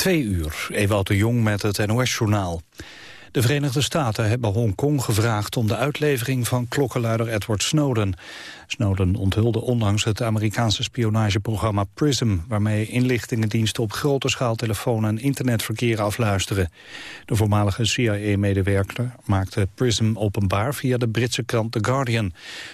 Twee uur, Ewout de Jong met het NOS-journaal. De Verenigde Staten hebben Hongkong gevraagd om de uitlevering van klokkenluider Edward Snowden. Snowden onthulde onlangs het Amerikaanse spionageprogramma PRISM... waarmee inlichtingendiensten op grote schaal telefoon- en internetverkeer afluisteren. De voormalige CIA-medewerker maakte PRISM openbaar via de Britse krant The Guardian.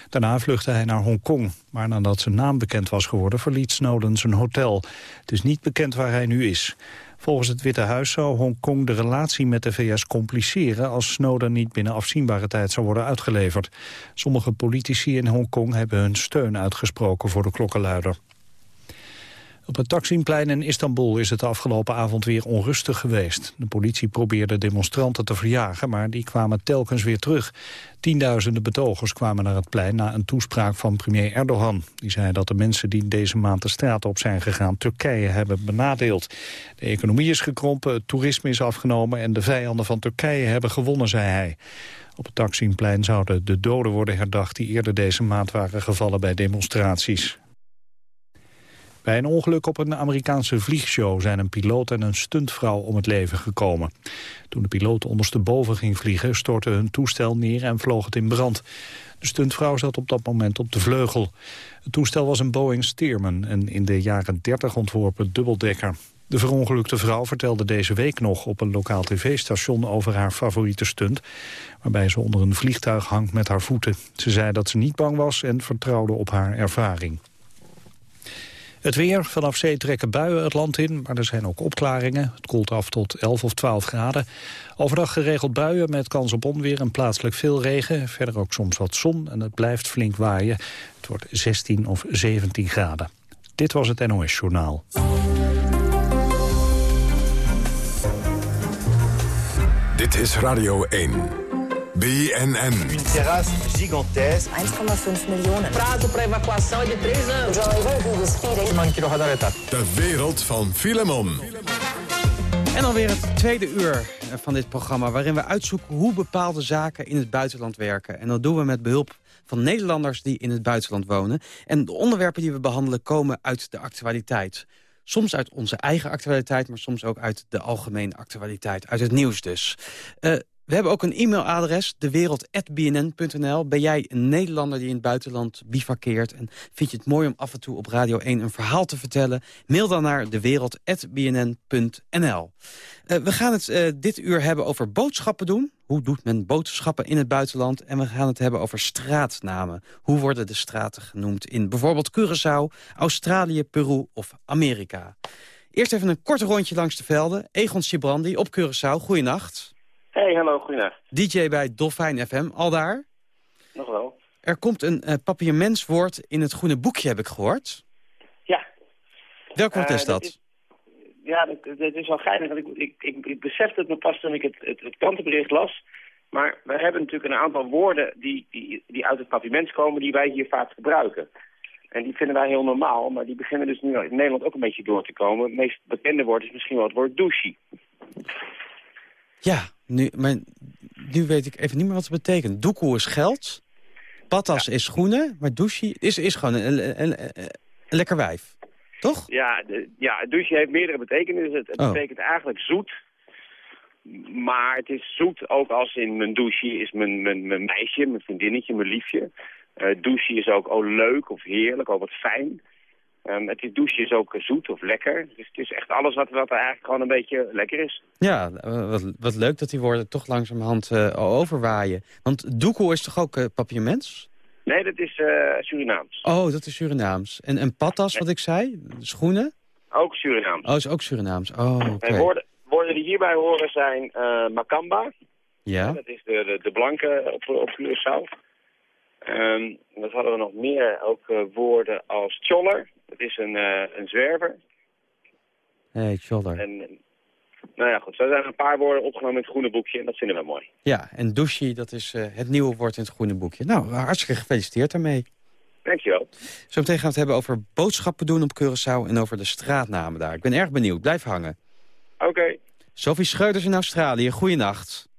Daarna vluchtte hij naar Hongkong, maar nadat zijn naam bekend was geworden... verliet Snowden zijn hotel. Het is niet bekend waar hij nu is. Volgens het Witte Huis zou Hongkong de relatie met de VS compliceren... als Snowden niet binnen afzienbare tijd zou worden uitgeleverd. Sommige politici in Hongkong hebben hun steun uitgesproken voor de klokkenluider. Op het Taksimplein in Istanbul is het afgelopen avond weer onrustig geweest. De politie probeerde demonstranten te verjagen, maar die kwamen telkens weer terug. Tienduizenden betogers kwamen naar het plein na een toespraak van premier Erdogan. Die zei dat de mensen die deze maand de straat op zijn gegaan Turkije hebben benadeeld. De economie is gekrompen, het toerisme is afgenomen en de vijanden van Turkije hebben gewonnen, zei hij. Op het Taksimplein zouden de doden worden herdacht die eerder deze maand waren gevallen bij demonstraties. Bij een ongeluk op een Amerikaanse vliegshow zijn een piloot en een stuntvrouw om het leven gekomen. Toen de piloot ondersteboven ging vliegen stortte hun toestel neer en vloog het in brand. De stuntvrouw zat op dat moment op de vleugel. Het toestel was een Boeing Stearman, een in de jaren 30 ontworpen dubbeldekker. De verongelukte vrouw vertelde deze week nog op een lokaal tv-station over haar favoriete stunt, waarbij ze onder een vliegtuig hangt met haar voeten. Ze zei dat ze niet bang was en vertrouwde op haar ervaring. Het weer, vanaf zee trekken buien het land in, maar er zijn ook opklaringen. Het koelt af tot 11 of 12 graden. Overdag geregeld buien met kans op onweer en plaatselijk veel regen. Verder ook soms wat zon en het blijft flink waaien. Het wordt 16 of 17 graden. Dit was het NOS Journaal. Dit is Radio 1. BNN. Une terrasse gigantesque. 1,5 miljoen. Prazo para evacuação é de 3 anos. De wereld van Filemon. En alweer het tweede uur van dit programma... waarin we uitzoeken hoe bepaalde zaken in het buitenland werken. En dat doen we met behulp van Nederlanders die in het buitenland wonen. En de onderwerpen die we behandelen komen uit de actualiteit. Soms uit onze eigen actualiteit, maar soms ook uit de algemene actualiteit. Uit het nieuws dus. Uh, we hebben ook een e-mailadres, dewereld.bnn.nl. Ben jij een Nederlander die in het buitenland bivakkeert... en vind je het mooi om af en toe op Radio 1 een verhaal te vertellen? Mail dan naar dewereld.bnn.nl. Uh, we gaan het uh, dit uur hebben over boodschappen doen. Hoe doet men boodschappen in het buitenland? En we gaan het hebben over straatnamen. Hoe worden de straten genoemd in bijvoorbeeld Curaçao, Australië, Peru of Amerika? Eerst even een kort rondje langs de velden. Egon Sibrandi op Curaçao, goeienacht. Hey, hallo, goedendag. DJ bij Dolfijn FM, al daar? Nog wel. Er komt een uh, papiermenswoord in het groene boekje, heb ik gehoord. Ja. Welk woord is dat? dat is- Ja, dat, dat is wel geinig. want Ik, ik, ik, ik besefte het me pas toen ik het, het, het krantenbericht las. Maar we hebben natuurlijk een aantal woorden die, die, die uit het papiermens komen... die wij hier vaak gebruiken. En die vinden wij heel normaal, maar die beginnen dus nu in Nederland ook een beetje door te komen. Het meest bekende woord is misschien wel het woord douche. Ja, nu, maar nu weet ik even niet meer wat het betekent. Doekoe is geld, patas is schoenen, maar douche is, is gewoon een, een, een, een lekker wijf. Toch? Ja, de, ja, douche heeft meerdere betekenissen. Het, Oh. betekent eigenlijk zoet. Maar het is zoet ook als in mijn douche is mijn, mijn, mijn meisje, mijn vriendinnetje, mijn liefje. Eh douche is ook oh, leuk of heerlijk, ook wat fijn. Ehm, het douche is ook zoet of lekker. Dus het is echt alles wat, wat er eigenlijk gewoon een beetje lekker is. Ja, eh, wat, wat leuk dat die woorden toch langzamerhand eh overwaaien. Want doekoe is toch ook eh, papiermens? Nee, dat is Surinaams. Oh, dat is Surinaams. En, en patas, wat ik zei? Schoenen? Ook Surinaams. Oh, is ook Surinaams. Oh, oké. En woorden, woorden die hierbij horen zijn Makamba. Ja? Dat is de, de, de blanke op, op Curaçao. Ehm wat hadden we nog meer? Ook woorden als choller. Dat is een, eh, een zwerver. Hey, shoulder. En, eh, nou ja, goed. Zo zijn er een paar woorden opgenomen in het groene boekje. En dat vinden we mooi. Ja, en douche, dat is eh, het nieuwe woord in het groene boekje. Nou, hartstikke gefeliciteerd daarmee. Dankjewel. Zometeen gaan we het hebben over boodschappen doen op Curaçao... en over de straatnamen daar. Ik ben erg benieuwd. Blijf hangen. Oké. Sophie Schreuders in Australië, goeienacht.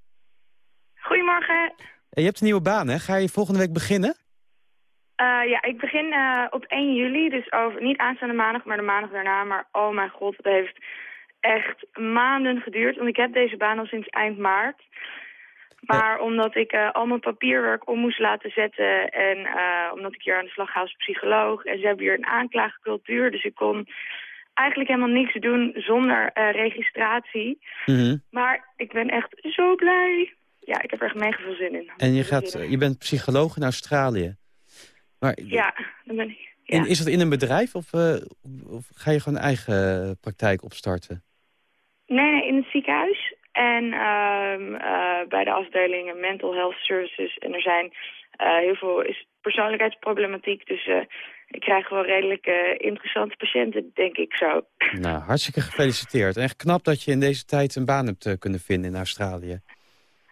Goedemorgen. En je hebt een nieuwe baan, hè? Ga je volgende week beginnen? Eh, ja, ik begin eh, op 1 juli, dus over, niet aanstaande maandag, maar de maandag daarna. Maar oh mijn god, het heeft echt maanden geduurd. Want ik heb deze baan al sinds eind maart. Maar omdat ik eh, al mijn papierwerk om moest laten zetten... en omdat ik hier aan de slag ga als psycholoog... en ze hebben hier een aanklaagcultuur... dus ik kon eigenlijk helemaal niks doen zonder registratie. Mhm. Maar ik ben echt zo blij. Ja, ik heb er echt mega veel zin in. En je, gaat, je bent psycholoog in Australië. Maar Ja, dan ben ik... Ja. in- is dat in een bedrijf of, eh, of ga je gewoon een eigen praktijk opstarten? Nee, nee, in het ziekenhuis. En ehm, eh, bij de afdelingen mental health services. En er zijn eh, heel veel is persoonlijkheidsproblematiek. Dus eh, ik krijg wel redelijk eh, interessante patiënten, denk ik zo. Nou, hartstikke gefeliciteerd. En echt knap dat je in deze tijd een baan hebt eh, kunnen vinden in Australië.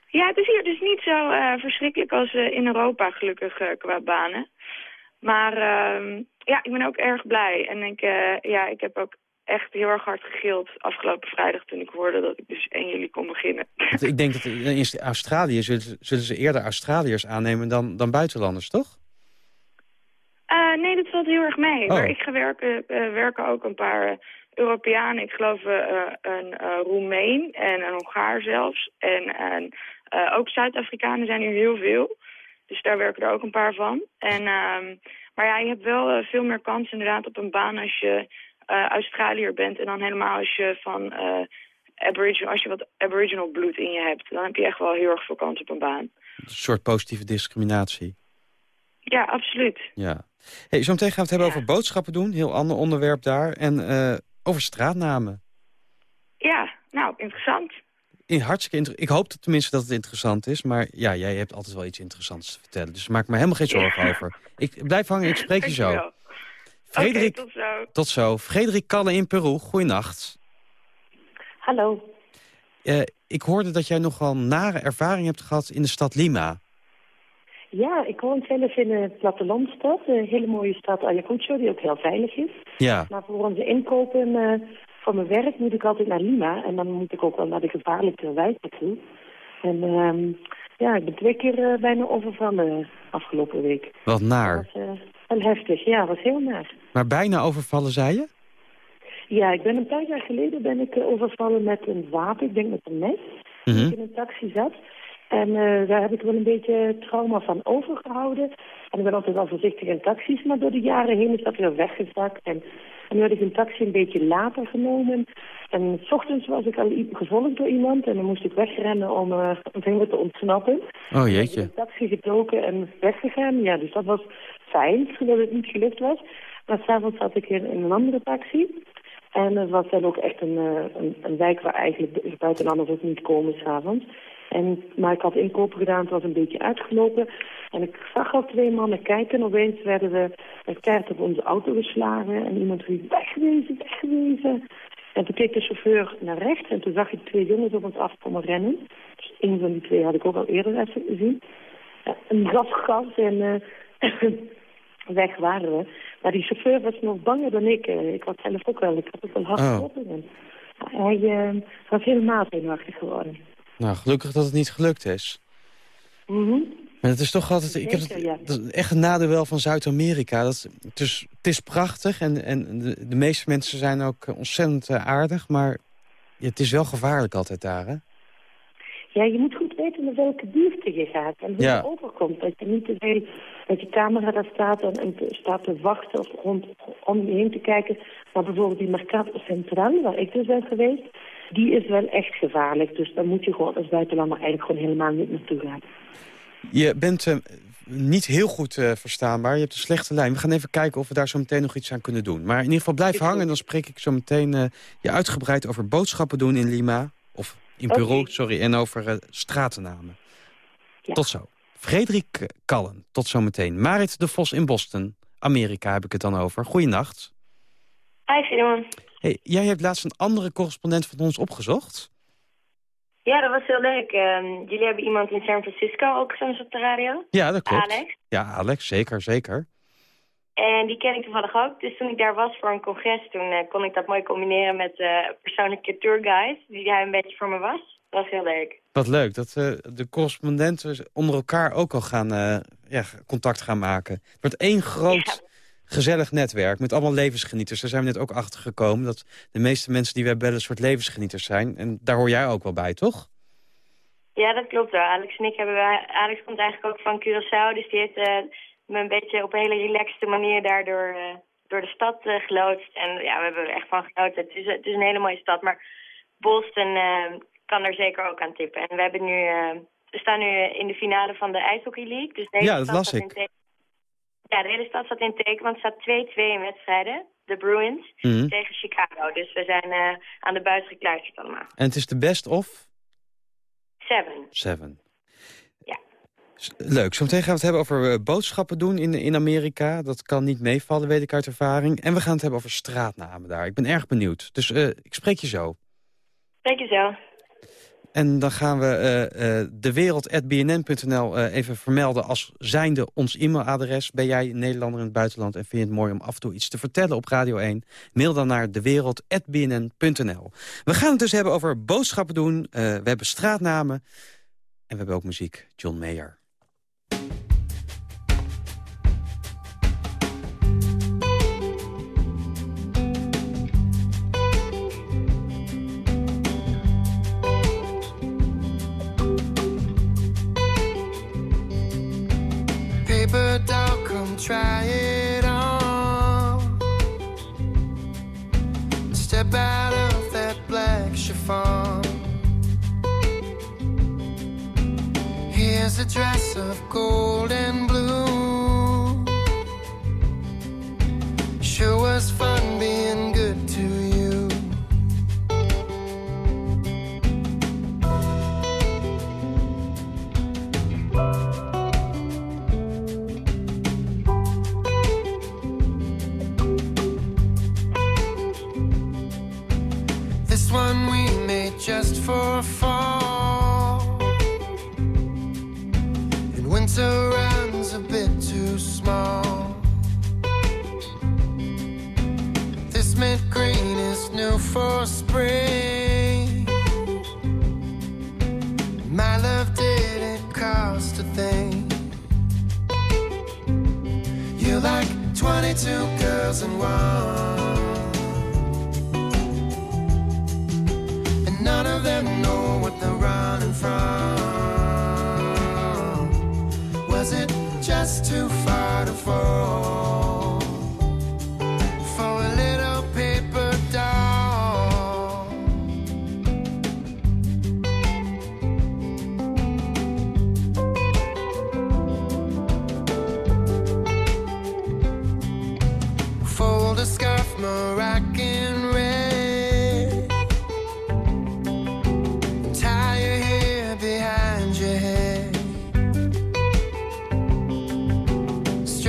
Ja, het is hier dus niet zo eh, verschrikkelijk als eh, in Europa, gelukkig, eh, qua banen. Maar ehm, ja, ik ben ook erg blij. En ik, eh, ja, ik heb ook echt heel erg hard gegild afgelopen vrijdag... toen ik hoorde dat ik dus 1 juli kon beginnen. Want ik denk dat in Australië zullen, ze- zullen ze eerder Australiërs aannemen dan, dan buitenlanders, toch? Eh, nee, dat valt heel erg mee. Oh. Waar ik ga werken, eh, werken ook een paar Europeanen. Ik geloof een Roemeen en een Hongaar zelfs. En, ook Zuid-Afrikanen zijn hier heel veel. Dus daar werken er ook een paar van. En, ehm, maar ja, je hebt wel eh, veel meer kans inderdaad op een baan als je eh Australiër bent. En dan helemaal als je van eh, Aboriginal, als je wat Aboriginal bloed in je hebt. Dan heb je echt wel heel erg veel kans op een baan. Een soort positieve discriminatie. Ja, absoluut. Ja. Hey, zo meteen gaan we het hebben Ja. over boodschappen doen. Heel ander onderwerp daar. En over straatnamen. Ja, nou, interessant. In, hartstikke ik hoop dat tenminste dat het interessant is. Maar ja, jij hebt altijd wel iets interessants te vertellen. Dus maak me helemaal geen zorgen over. Ik blijf hangen, ik spreek je zo. Frederik, tot zo. tot zo. Frederik Kalle in Peru, goeienacht. Hallo. Eh, ik hoorde dat jij nogal nare ervaring hebt gehad in de stad Lima. Ja, ik woon zelf in een plattelandstad. Een hele mooie stad Ayacucho, die ook heel veilig is. Ja, Maar voor onze inkopen eh, voor mijn werk moet ik altijd naar Lima. En dan moet ik ook wel naar de gevaarlijke wijken toe. En ehm, ja, ik ben twee keer eh, bijna overvallen afgelopen week. wat Dat naar. was eh, wel heftig. Ja, dat was heel naar. Maar bijna overvallen, zei je? Ja, ik ben een paar jaar geleden ben ik eh, overvallen met een wapen. Ik denk met een mes. Toen ik in een taxi zat. En daar heb ik wel een beetje trauma van overgehouden. En ik ben altijd wel voorzichtig in taxis, maar door de jaren heen is dat weer weggezakt. En, en nu had ik een taxi een beetje later genomen. En s ochtends was ik al gevolgd door iemand en dan moest ik wegrennen om uh, om te ontsnappen. Oh Ik jeetje. ben in de taxi gedoken en weggegaan. Ja, dus dat was fijn, dat het niet gelukt was. Maar s'avonds zat ik in, in een andere taxi. En het was dan ook echt een, eh, een, een wijk waar eigenlijk de buitenlanders ook niet komen s'avonds. En, maar ik had inkopen gedaan, het was een beetje uitgelopen. En ik zag al twee mannen kijken. Opeens werden we kaart op onze auto geslagen. En iemand riep, wegwezen, wegwezen. En toen keek de chauffeur naar rechts. En toen zag ik twee jongens op ons afkomen rennen. Dus een van die twee had ik ook al eerder even gezien. Een gas en eh, weg waren we. Maar die chauffeur was nog banger dan ik. Eh, Ik was zelf ook wel. Ik had ook wel hard Oh. En Hij eh, was helemaal zenuwachtig geworden. Nou, gelukkig dat het niet gelukt is. Mhm. Maar het is toch altijd... Ik heb het, Zeker, ja. dat is echt een nadeel wel van Zuid-Amerika. Dat- Het is, het is prachtig en, en de, de meeste mensen zijn ook eh, ontzettend eh, aardig. Maar het is wel gevaarlijk altijd daar, hè? Ja, je moet goed weten naar welke buurten je gaat en hoe Ja. je overkomt. Dat je niet te veel met je camera daar staat en, en staat te wachten of rond, om je heen te kijken. Maar bijvoorbeeld die Mercato Central, waar ik dus ben geweest, die is wel echt gevaarlijk. Dus daar moet je gewoon als buitenlander eigenlijk gewoon helemaal niet naartoe gaan. Je bent eh, niet heel goed eh, verstaanbaar. Je hebt een slechte lijn. We gaan even kijken of we daar zo meteen nog iets aan kunnen doen. Maar in ieder geval blijf hangen. En dan spreek ik zo meteen eh, je uitgebreid over boodschappen doen in Lima. Of in. Peru, sorry. En over stratennamen. Ja. Tot zo. Frederik Kallen, tot zo meteen. Marit de Vos in Boston. Amerika heb ik het dan over. Goeienacht. Hi Simon. Hey, jij hebt laatst een andere correspondent van ons opgezocht. Ja, dat was heel leuk. Ehm, jullie hebben iemand in San Francisco ook soms op de radio. Ja, dat klopt. Alex. Ja, Alex, zeker, zeker. En die ken ik toevallig ook. Dus toen ik daar was voor een congres, toen eh, kon ik dat mooi combineren met eh persoonlijke tourguide. Die hij een beetje voor me was. Dat was heel leuk. Wat leuk dat eh, de correspondenten onder elkaar ook al gaan, ja, contact gaan maken. Het wordt één groot gezellig netwerk met allemaal levensgenieters. Daar zijn we net ook achter gekomen dat de meeste mensen die wij bellen... een soort levensgenieters zijn. En daar hoor jij ook wel bij, toch? Ja, dat klopt wel. Alex en ik hebben... Alex komt eigenlijk ook van Curaçao, dus die heeft uh, me een beetje op een hele relaxte manier daardoor... Uh, door de stad uh, geloodst. En ja, we hebben er echt van genoten. Het is, het is een hele mooie stad, maar Boston kan er zeker ook aan tippen. En we hebben nu we staan nu in de finale van de IJshockey League. Dus de ja, dat las ik. Ja, de hele stad staat in teken, want het staat 2-2 in wedstrijden. De Bruins mhm. tegen Chicago. Dus we zijn uh, aan de buis gekluisterd allemaal. En het is de best of? Seven. Seven. Ja. Leuk. Zometeen gaan we het hebben over uh, boodschappen doen in, in Amerika. Dat kan niet meevallen, weet ik uit ervaring. En we gaan het hebben over straatnamen daar. Ik ben erg benieuwd. Dus uh, ik spreek je zo. Spreek je zo. En dan gaan we uh, uh, dewereld.bnn.nl uh, even vermelden als zijnde ons e-mailadres. Ben jij Nederlander in het buitenland en vind je het mooi om af en toe iets te vertellen op Radio 1? Mail dan naar dewereld.bnn.nl. We gaan het dus hebben over boodschappen doen. we hebben straatnamen en we hebben ook muziek. John Mayer.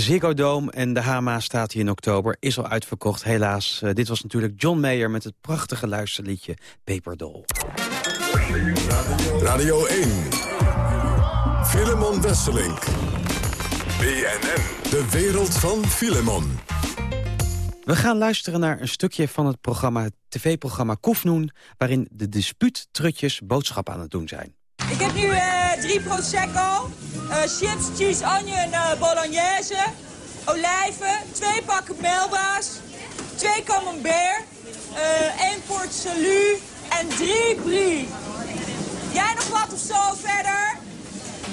De Ziggo Dome en de Hama staat hier in oktober. Is al uitverkocht, helaas. Uh, dit was natuurlijk John Mayer met het prachtige luisterliedje Peperdol. Radio 1. Filemon Wesselink. BNN. De wereld van Filemon. We gaan luisteren naar een stukje van het programma, het tv-programma Koefnoen... waarin de dispuuttrutjes boodschap aan het doen zijn. Ik heb nu uh, drie Prosecco, chips, cheese, onion, uh, bolognese, olijven, twee pakken melba's, twee camembert, één port salut en drie brie. Jij nog wat of zo verder?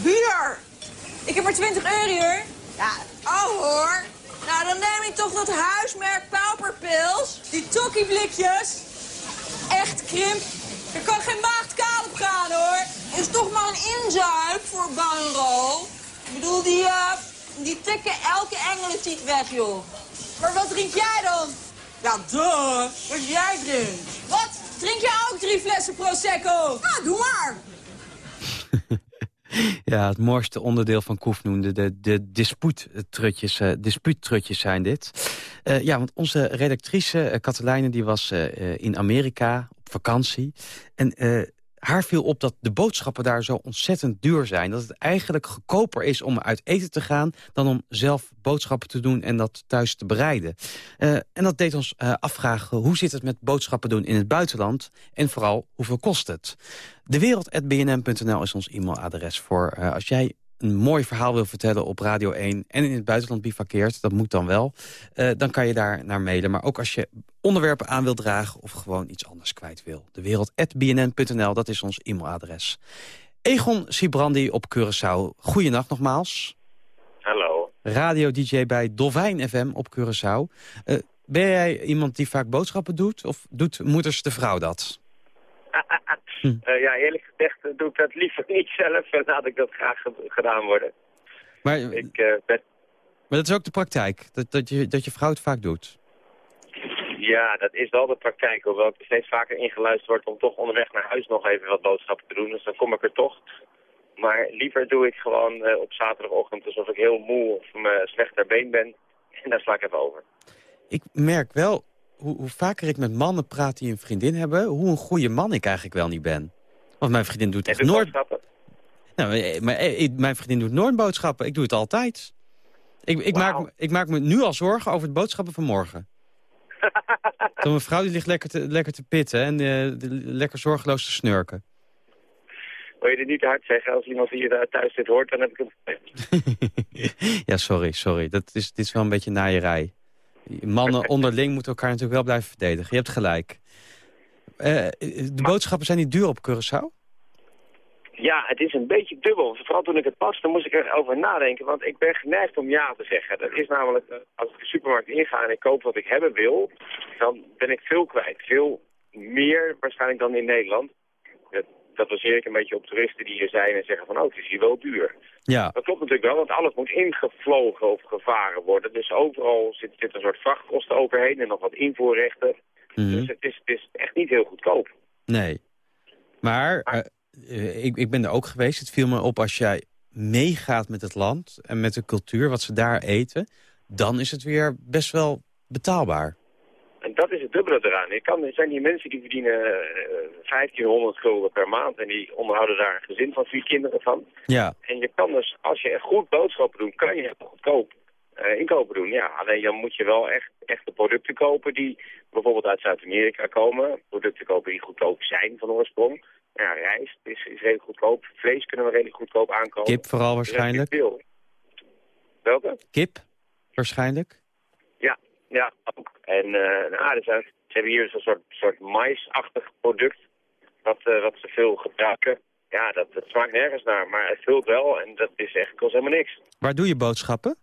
Bier! Ik heb maar 20 euro hoor. Ja, oh hoor. Nou, dan neem ik toch dat huismerk pauperpils. Die tokkieblikjes. Echt krimp. Er kan geen maagd kaal op gaan, hoor. Is toch maar een inzuip voor Banro. Ik bedoel, die, uh, die tikken elke engelentiet weg, joh. Maar wat drink jij dan? Ja, duh. Wat jij drinkt. Wat? Drink jij ook drie flessen Prosecco? Ja, doe maar. Ja, het mooiste onderdeel van Koef noemde de, de dispuuttrutjes, uh, dispuuttrutjes zijn dit. Uh, ja, want onze redactrice, uh, Katelijne, die was in Amerika op vakantie. En haar viel op dat de boodschappen daar zo ontzettend duur zijn. Dat het eigenlijk goedkoper is om uit eten te gaan... dan om zelf boodschappen te doen en dat thuis te bereiden. Uh, en dat deed ons uh, afvragen hoe zit het met boodschappen doen in het buitenland... en vooral hoeveel kost het? Dewereld.bnm.nl is ons e-mailadres voor uh, als jij een mooi verhaal wil vertellen op Radio 1... en in het buitenland bivakkeert, dat moet dan wel... Uh, dan kan je daar naar mailen. Maar ook als je onderwerpen aan wil dragen... of gewoon iets anders kwijt wil. Dewereld.bnn.nl, dat is ons e-mailadres. Egon Sibrandi op Curaçao. Goeienacht nogmaals. Hallo. Radio-dj bij Dolfijn FM op Curaçao. Uh, ben jij iemand die vaak boodschappen doet? Of doet moeders de vrouw dat? Hm. Uh, ja, eerlijk gezegd uh, doe ik dat liever niet zelf en laat ik dat graag gedaan worden. Maar, ik, uh, ben... maar dat is ook de praktijk, dat, dat, je, dat je vrouw het vaak doet? Ja, dat is wel de praktijk, hoewel ik steeds vaker ingeluisterd word om toch onderweg naar huis nog even wat boodschappen te doen. Dus dan kom ik er toch. Maar liever doe ik gewoon op zaterdagochtend alsof ik heel moe of me slecht ter been ben. En daar sla ik even over. Ik merk wel hoe, hoe, vaker ik met mannen praat die een vriendin hebben... hoe een goede man ik eigenlijk wel niet ben. Want mijn vriendin doet echt nooit... Nou, eh, maar eh, mijn vriendin doet nooit boodschappen. Ik doe het altijd. Ik, ik, maak, ik maak me nu al zorgen over het boodschappen van morgen. Zo'n mevrouw die ligt lekker te, lekker te pitten en uh, lekker zorgeloos te snurken. Wil je dit niet te hard zeggen? Als iemand hier thuis dit hoort, dan heb ik het Ja, sorry, sorry. Dat is, dit is wel een beetje naaierij. Mannen onderling moeten elkaar natuurlijk wel blijven verdedigen. Je hebt gelijk. Uh, de boodschappen zijn niet duur op Curaçao? Ja, het is een beetje dubbel. Vooral toen ik het pas, dan moest ik erover nadenken. Want ik ben geneigd om ja te zeggen. Dat is namelijk, eh, als ik de supermarkt inga en ik koop wat ik hebben wil... dan ben ik veel kwijt. Veel meer waarschijnlijk dan in Nederland. Dat, baseer ik een beetje op toeristen die hier zijn en zeggen van... oh, het is hier wel duur. Ja. Dat klopt natuurlijk wel, want alles moet ingevlogen of gevaren worden. Dus overal zit, zit een soort vrachtkosten overheen en nog wat invoerrechten. Mm Dus het is, het is, echt niet heel goedkoop. Nee. Maar, uh, ik, ik ben er ook geweest. Het viel me op als jij meegaat met het land en met de cultuur, wat ze daar eten... dan is het weer best wel betaalbaar. En dat is het dubbele eraan. Je kan, er zijn die mensen die verdienen uh, 1500 gulden per maand en die onderhouden daar een gezin van vier kinderen van. Ja. En je kan dus, als je goed boodschappen doet, kan je goedkoop uh, inkopen doen. Ja, alleen dan moet je wel echt echte producten kopen die bijvoorbeeld uit Zuid-Amerika komen. Producten kopen die goedkoop zijn van oorsprong. Ja, rijst is, is redelijk goedkoop. Vlees kunnen we redelijk goedkoop aankopen. Kip vooral waarschijnlijk. Welke? Kip waarschijnlijk. Ja, ook. En uh, nou, zijn, ze hebben hier een soort, soort maisachtig product, wat, uh, wat ze veel gebruiken. Ja, dat, dat smaakt nergens naar, maar het vult wel en dat is echt kost helemaal niks. Waar doe je boodschappen?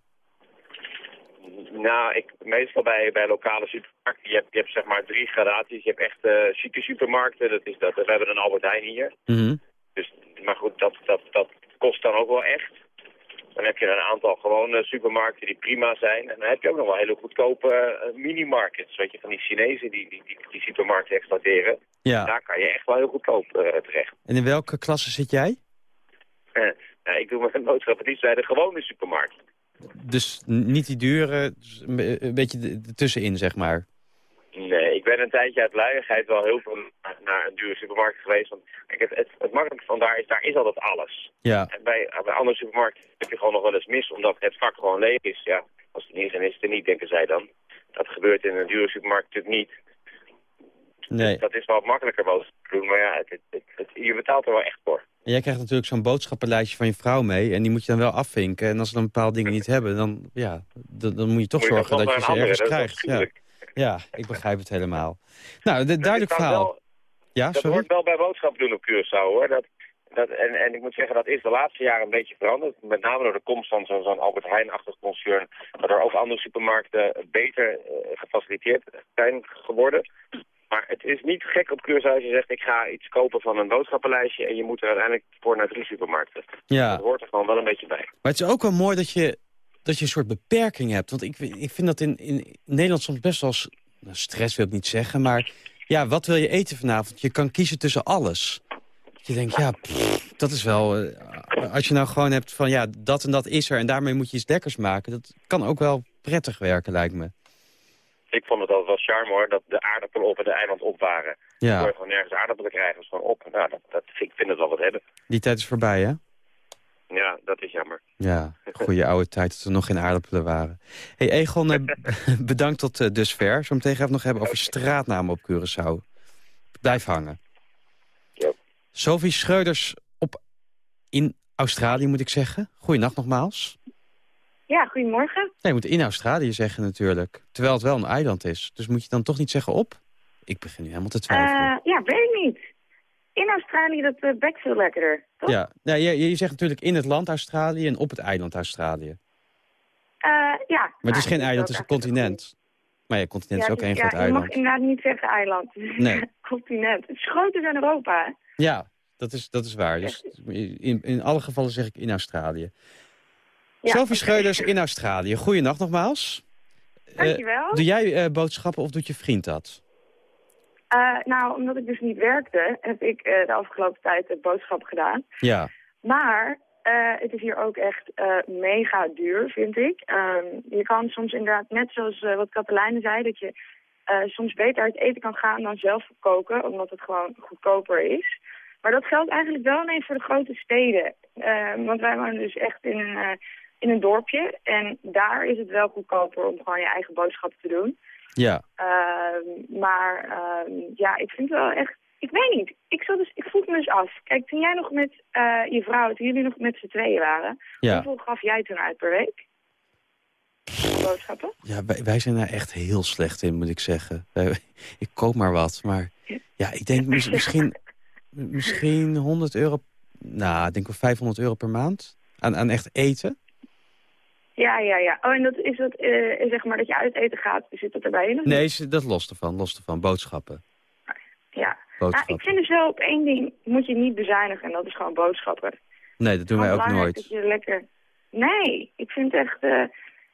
Nou, ik, meestal bij, bij lokale supermarkten. Je hebt, je hebt zeg maar drie gradaties. Je hebt echt uh, chique supermarkten. Dat is dat. We hebben een Albert Heijn hier. Mm -hmm. dus, maar goed, dat, dat, dat kost dan ook wel echt. Dan heb je een aantal gewone supermarkten die prima zijn. En dan heb je ook nog wel hele goedkope uh, mini-markets. Weet je, van die Chinezen die die, die, die supermarkten exploiteren. Ja. Daar kan je echt wel heel goedkoop uh, terecht. En in welke klasse zit jij? nou, ik doe mijn boodschappen niet bij de gewone supermarkt. Dus niet die dure, dus een be- een beetje de- ertussenin, zeg maar. Ik ben een tijdje uit luiigheid wel heel veel naar, een dure supermarkt geweest. Want kijk, het, het, het makkelijke van daar is, daar is altijd alles. Ja, En bij, bij andere supermarkten heb je gewoon nog wel eens mis, omdat het vak gewoon leeg is. Ja, als het niet is, dan is het er niet, denken zij dan. Dat gebeurt in een dure supermarkt natuurlijk niet. nee. Dat is wel wat makkelijker wel te doen, maar ja, het, het, je betaalt er wel echt voor. En jij krijgt natuurlijk zo'n boodschappenlijstje van je vrouw mee... en die moet je dan wel afvinken. En als ze dan bepaalde dingen niet hebben, dan, ja, dan, dan moet je toch Moet je zorgen dat je ze ergens dat krijgt. Ja. ja, ik begrijp het helemaal. Nou, de, duidelijk Dat verhaal. wel- Ja, dat sorry? hoort wel bij boodschappen doen op Curaçao, hoor. Dat, dat, en, en ik moet zeggen, dat is de laatste jaren een beetje veranderd. Met name door de komst van zo'n zo'n Albert Heijn-achtig concern... waardoor ook andere supermarkten beter eh, gefaciliteerd zijn geworden. Maar het is niet gek op Curaçao als je zegt... ik ga iets kopen van een boodschappenlijstje... en je moet er uiteindelijk voor naar drie supermarkten. Ja. Dat hoort er gewoon wel een beetje bij. Maar het is ook wel mooi dat je, dat je een soort beperking hebt. Want ik, ik vind dat in, in Nederland soms best wel... nou, stress wil ik niet zeggen, maar... Ja, wat wil je eten vanavond? Je kan kiezen tussen alles. Je denkt, ja, pff, dat is wel... eh, als je nou gewoon hebt van, ja, dat en dat is er... en daarmee moet je iets lekkers maken... dat kan ook wel prettig werken, lijkt me. Ik vond het altijd wel charme, hoor, dat de aardappelen op en de eiland op waren. Ja. Je gewoon nergens aardappelen krijgen, is gewoon op. Nou, dat, dat, ik vind het wel wat hebben. Die tijd is voorbij, hè? Ja, dat is jammer. Ja, goede oude tijd dat er nog geen aardappelen waren. hey, Egon, eh, bedankt tot eh, dusver. Zometeen gaan we het nog hebben over straatnamen op Curaçao. Blijf hangen. Sophie Schreuders op in Australië, moet ik zeggen. Goeienacht nogmaals. Ja, goedemorgen. Nee, je moet in Australië zeggen natuurlijk. Terwijl het wel een eiland is. Dus moet je dan toch niet zeggen op? Ik begin nu helemaal te twijfelen. Eh, ja, weet ik niet. In Australië, dat uh, bekt veel lekkerder, toch? ja, ja je, je zegt natuurlijk in het land Australië en op het eiland Australië. Uh, ja. Maar het is geen eiland, het is een continent. Maar ja, continent ja, is ook één ja, groot je eiland. mag inderdaad niet zeggen eiland. Nee. continent. Het is groter dan Europa, hè? Ja, dat is, dat is waar. Dus in, in alle gevallen zeg ik in Australië. Ja, Sophie. Schreuders in Australië. Goeienacht nogmaals. Eh, Dankjewel. doe jij eh, boodschappen of doet je vriend dat? Uh, nou, omdat ik dus niet werkte, heb ik uh, de afgelopen tijd uh, boodschappen gedaan. Ja. Maar uh, het is hier ook echt mega duur, vind ik. Um, je kan soms inderdaad, net zoals wat Katelijne zei, dat je soms beter uit eten kan gaan dan zelf koken, omdat het gewoon goedkoper is. Maar dat geldt eigenlijk wel ineens voor de grote steden. Uh, want wij wonen dus echt in een, in een dorpje en daar is het wel goedkoper om gewoon je eigen boodschappen te doen. Ja. Uh, maar uh, ja, ik vind het wel echt... Ik weet niet. Ik, zat dus, ik vroeg me dus af. Kijk, toen jij nog met uh, je vrouw, toen jullie nog met z'n tweeën waren... Ja. hoeveel gaf jij toen uit per week? Boodschappen? Ja, wij, wij zijn daar echt heel slecht in, moet ik zeggen. Ik koop maar wat, maar ja, ik denk mis- misschien, misschien 100 euro... Nou, ik denk wel 500 euro per maand aan, aan echt eten. Ja, ja, ja. Oh, en dat is dat, uh, zeg maar, dat je uit eten gaat, zit dat erbij in? of Nee, dat los ervan, los ervan. Boodschappen. Ja. Nou, ik vind dus wel op één ding moet je niet bezuinigen en dat is gewoon boodschappen. Nee, dat doen wij ook nooit. Dat je lekker... Nee, ik vind echt eh,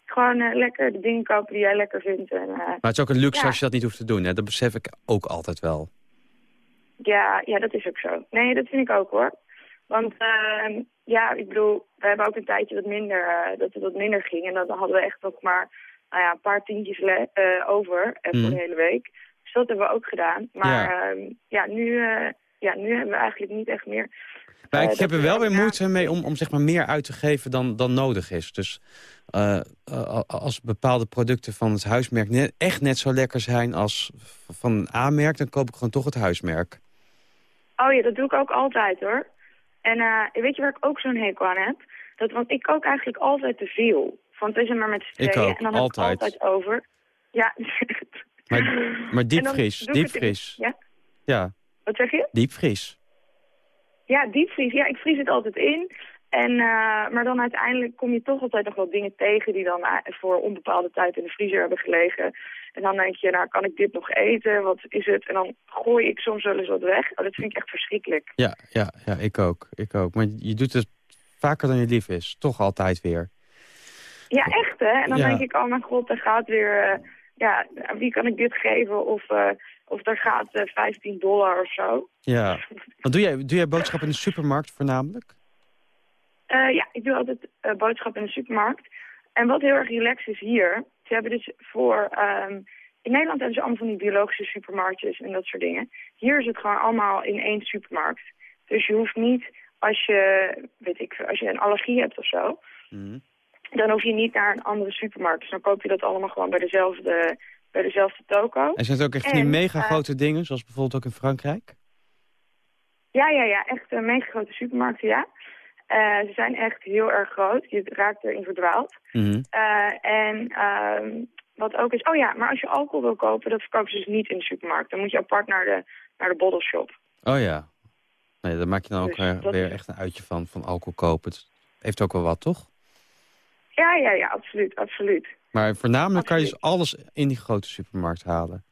gewoon eh, lekker de dingen kopen die jij lekker vindt. En, eh, Maar het is ook een luxe Ja. als je dat niet hoeft te doen. Hè? Dat besef ik ook altijd wel. Ja, ja, dat is ook zo. Nee, dat vind ik ook hoor. Want uh, ja, ik bedoel, we hebben ook een tijdje wat minder, uh, dat het wat minder ging. En dan hadden we echt nog maar nou ja, een paar tientjes uh, over uh, voor Mhm. de hele week. Dus dat hebben we ook gedaan. Maar Ja. ja, ja, nu, ja nu hebben we eigenlijk niet echt meer... Maar eh, ik heb er we wel weer moeite mee om, om zeg maar meer uit te geven dan, dan nodig is. Dus eh, eh, als bepaalde producten van het huismerk net, echt net zo lekker zijn als van een A-merk... dan koop ik gewoon toch het huismerk. Oh ja, dat doe ik ook altijd hoor. En uh, weet je waar ik ook zo'n hekel aan heb? Dat, want ik kook eigenlijk altijd te veel. Want we zijn maar met z'n tweeën. en dan altijd. heb ik altijd over. Ja. Maar, maar diepvries, diepvries. Ja? Ja, Wat zeg je? diepvries. Ja, diepvries. Ja, ik vries het altijd in. En, uh, maar dan uiteindelijk kom je toch altijd nog wel dingen tegen die dan uh, voor onbepaalde tijd in de vriezer hebben gelegen. En dan denk je, nou kan ik dit nog eten? Wat is het? En dan gooi ik soms wel eens wat weg. Oh, dat vind ik echt verschrikkelijk. Ja, ja, ja, ik ook. Ik ook. Maar je doet het vaker dan je lief is. Toch altijd weer. Ja, echt hè? En dan Ja. denk ik, oh mijn god, er gaat weer, uh, ja, wie kan ik dit geven? Of, uh, of er gaat uh, 15 dollar of zo. Ja. Want doe jij, doe jij boodschappen in de supermarkt voornamelijk? Uh, ja, ik doe altijd uh, boodschappen in de supermarkt. En wat heel erg relaxed is hier, ze hebben dus voor... ehm, in Nederland hebben ze allemaal van die biologische supermarktjes en dat soort dingen. Hier is het gewoon allemaal in één supermarkt. Dus je hoeft niet, als je, weet ik, als je een allergie hebt of zo... Mhm. dan hoef je niet naar een andere supermarkt. Dus dan koop je dat allemaal gewoon bij dezelfde, bij dezelfde toko. En zijn het ook echt van die En, mega eh, grote dingen, zoals bijvoorbeeld ook in Frankrijk? Ja, ja, ja. Echt mega grote supermarkten, ja. Eh, ze zijn echt heel erg groot. Je raakt erin verdwaald. Eh, en ehm, wat ook is... Oh ja, maar als je alcohol wil kopen, dat verkopen ze dus niet in de supermarkt. Dan moet je apart naar de, naar de bottle shop. Oh ja. Nee, daar maak je dan ook Dus weer is- echt een uitje van, van alcohol kopen. Het heeft ook wel wat, toch? Ja, ja, ja, absoluut, absoluut. Maar voornamelijk kan je dus alles in die grote supermarkt halen.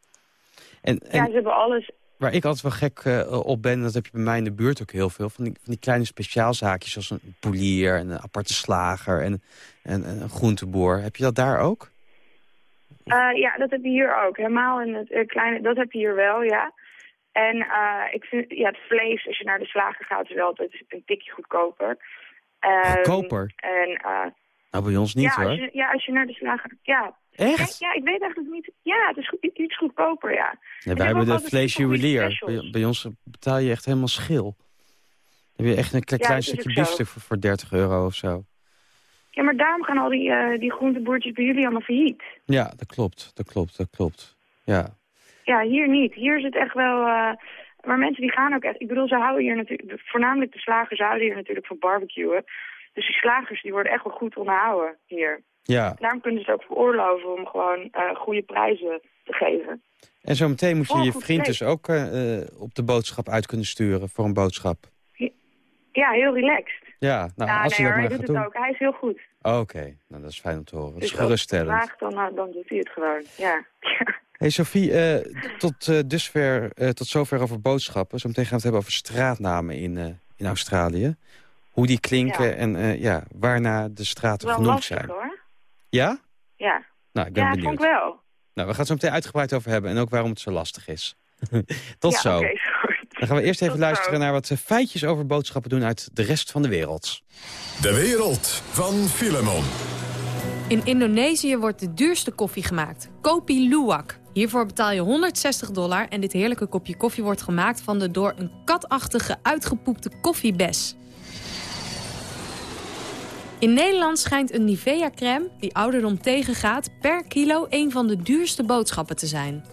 En, en Ja, ze hebben alles... waar ik altijd wel gek eh, op ben, en dat heb je bij mij in de buurt ook heel veel... van die, van die kleine speciaalzaakjes zoals een polier en een aparte slager en, en, en een groenteboer. Heb je dat daar ook? Eh, ja, dat heb je hier ook. Helemaal in het eh, kleine, dat heb je hier wel, ja. En ik vind, ja, het vlees, als je naar de slager gaat, is wel altijd een tikje goedkoper. Ehm, Goedkoper? En, Nou, bij ons niet ja, hoor. Als je, ja, als je naar de slager... Ja. Echt? Ja, ja, ik weet eigenlijk niet... Ja, het is goed, iets goedkoper, ja. En wij hebben de vleesjuwelier. Bij, bij ons betaal je echt helemaal schil. Dan heb je echt een kle- Ja, klein stukje biefstuk voor, voor 30 euro of zo. Ja, maar daarom gaan al die, eh die groenteboertjes bij jullie allemaal failliet. Ja, dat klopt. Dat klopt, dat klopt. Ja. Ja, hier niet. Hier is het echt wel... eh, maar mensen die gaan ook echt... Ik bedoel, ze houden hier natuurlijk... Voornamelijk de slagers houden hier natuurlijk van barbecuen. Dus die slagers die worden echt wel goed onderhouden hier. Ja. Daarom kunnen ze het ook veroorloven om gewoon eh, goede prijzen te geven. En zometeen moet je Oh, je vriend dus ook eh, eh, op de boodschap uit kunnen sturen voor een boodschap. Ja, heel relaxed. Ja, nou, ja, als nee hij hoor, gaat het doen. ook. Hij is heel goed. Oké, nou dat is fijn om te horen. Dat is Dus als geruststellend. hij vraagt, dan, dan doet hij het gewoon. Ja. Hey Sophie, tot, dusver, tot zover over boodschappen. Zometeen gaan we het hebben over straatnamen in, in Australië. Hoe die klinken Ja. en ja, waarna de straten genoemd zijn. hoor. Ja? Ja. Nou, ik ben ja, benieuwd. vond ik wel. Nou, we gaan het zo meteen uitgebreid over hebben en ook waarom het zo lastig is. tot ja, zo. Dan gaan we eerst even Tot zo. luisteren naar wat eh, feitjes over boodschappen doen uit de rest van de wereld. De wereld van Filemon. In Indonesië wordt de duurste koffie gemaakt. Kopi Luwak. Hiervoor betaal je 160 dollar en dit heerlijke kopje koffie wordt gemaakt van de door een katachtige uitgepoepte koffiebes. In Nederland schijnt een Nivea-crème, die ouderdom tegengaat, per kilo een van de duurste boodschappen te zijn.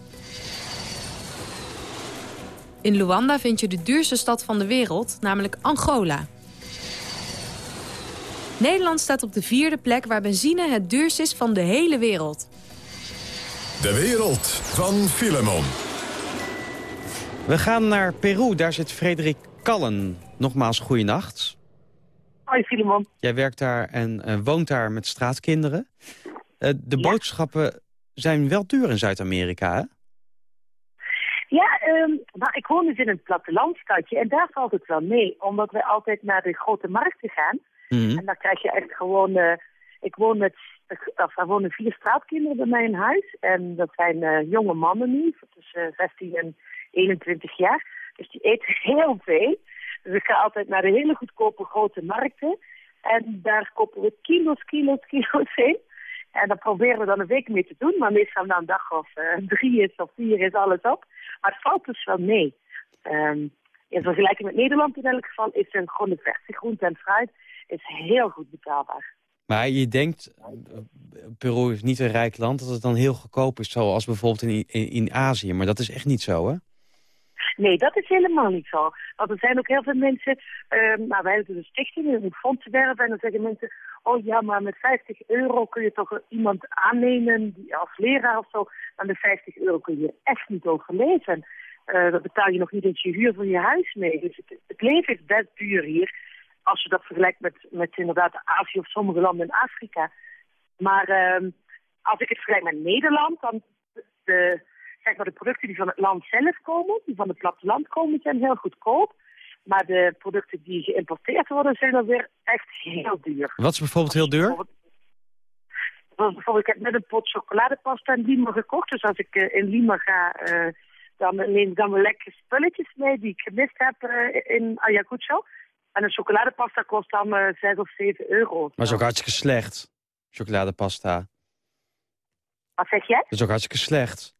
In Luanda vind je de duurste stad van de wereld, namelijk Angola. Nederland staat op de vierde plek waar benzine het duurst is van de hele wereld. De wereld van Filemon. We gaan naar Peru, daar zit Frederik Kallen. Nogmaals, goeienacht. Hoi Filemon. Jij werkt daar en eh, woont daar met straatkinderen. Eh, de boodschappen zijn wel duur in Zuid-Amerika, hè? Ja, nou, ik woon dus in een plattelandstadje en daar valt het wel mee. Omdat we altijd naar de grote markten gaan. Mhm. En dan krijg je echt gewoon... eh, ik woon met... Of, er wonen vier straatkinderen bij mij in huis. En dat zijn jonge mannen nu, tussen 16 en 21 jaar. Dus die eten heel veel. Dus ik ga altijd naar de hele goedkope grote markten. En daar kopen we kilo's, kilo's, kilo's heen. En daar proberen we dan een week mee te doen. Maar meestal na een dag of eh, drie is of vier is alles op. Maar het valt dus wel mee. Ehm, in vergelijking met Nederland in elk geval is een gewoon de verse groente en fruit is heel goed betaalbaar. Maar je denkt, Peru is niet een rijk land, dat het dan heel goedkoop is, zoals bijvoorbeeld in, in, in Azië. Maar dat is echt niet zo, hè? Nee, dat is helemaal niet zo. Want er zijn ook heel veel mensen... ehm nou, wij hebben dus een stichting, je moet fondsen werven. En dan zeggen mensen... Oh ja, maar met 50 euro kun je toch iemand aannemen die, als leraar of zo. Maar met 50 euro kun je echt niet overleven. Eh dat betaal je nog niet eens je huur voor je huis mee. Dus het, het leven is best duur hier. Als je dat vergelijkt met, met inderdaad Azië of sommige landen in Afrika. Maar ehm, als ik het vergelijk met Nederland, dan de, zeg maar de producten die van het land zelf komen, die van het platteland komen, zijn heel goedkoop. Maar de producten die geïmporteerd worden, zijn dan weer echt heel duur. Wat is bijvoorbeeld heel duur? Bijvoorbeeld, ik heb net een pot chocoladepasta in Lima gekocht. Dus als ik eh, in Lima ga, eh, dan neem ik dan wel lekkere spulletjes mee die ik gemist heb eh, in Ayacucho. En een chocoladepasta kost dan eh 6 of 7 euro. Maar is ook hartstikke slecht. chocoladepasta. Wat zeg jij? Dat is ook hartstikke slecht.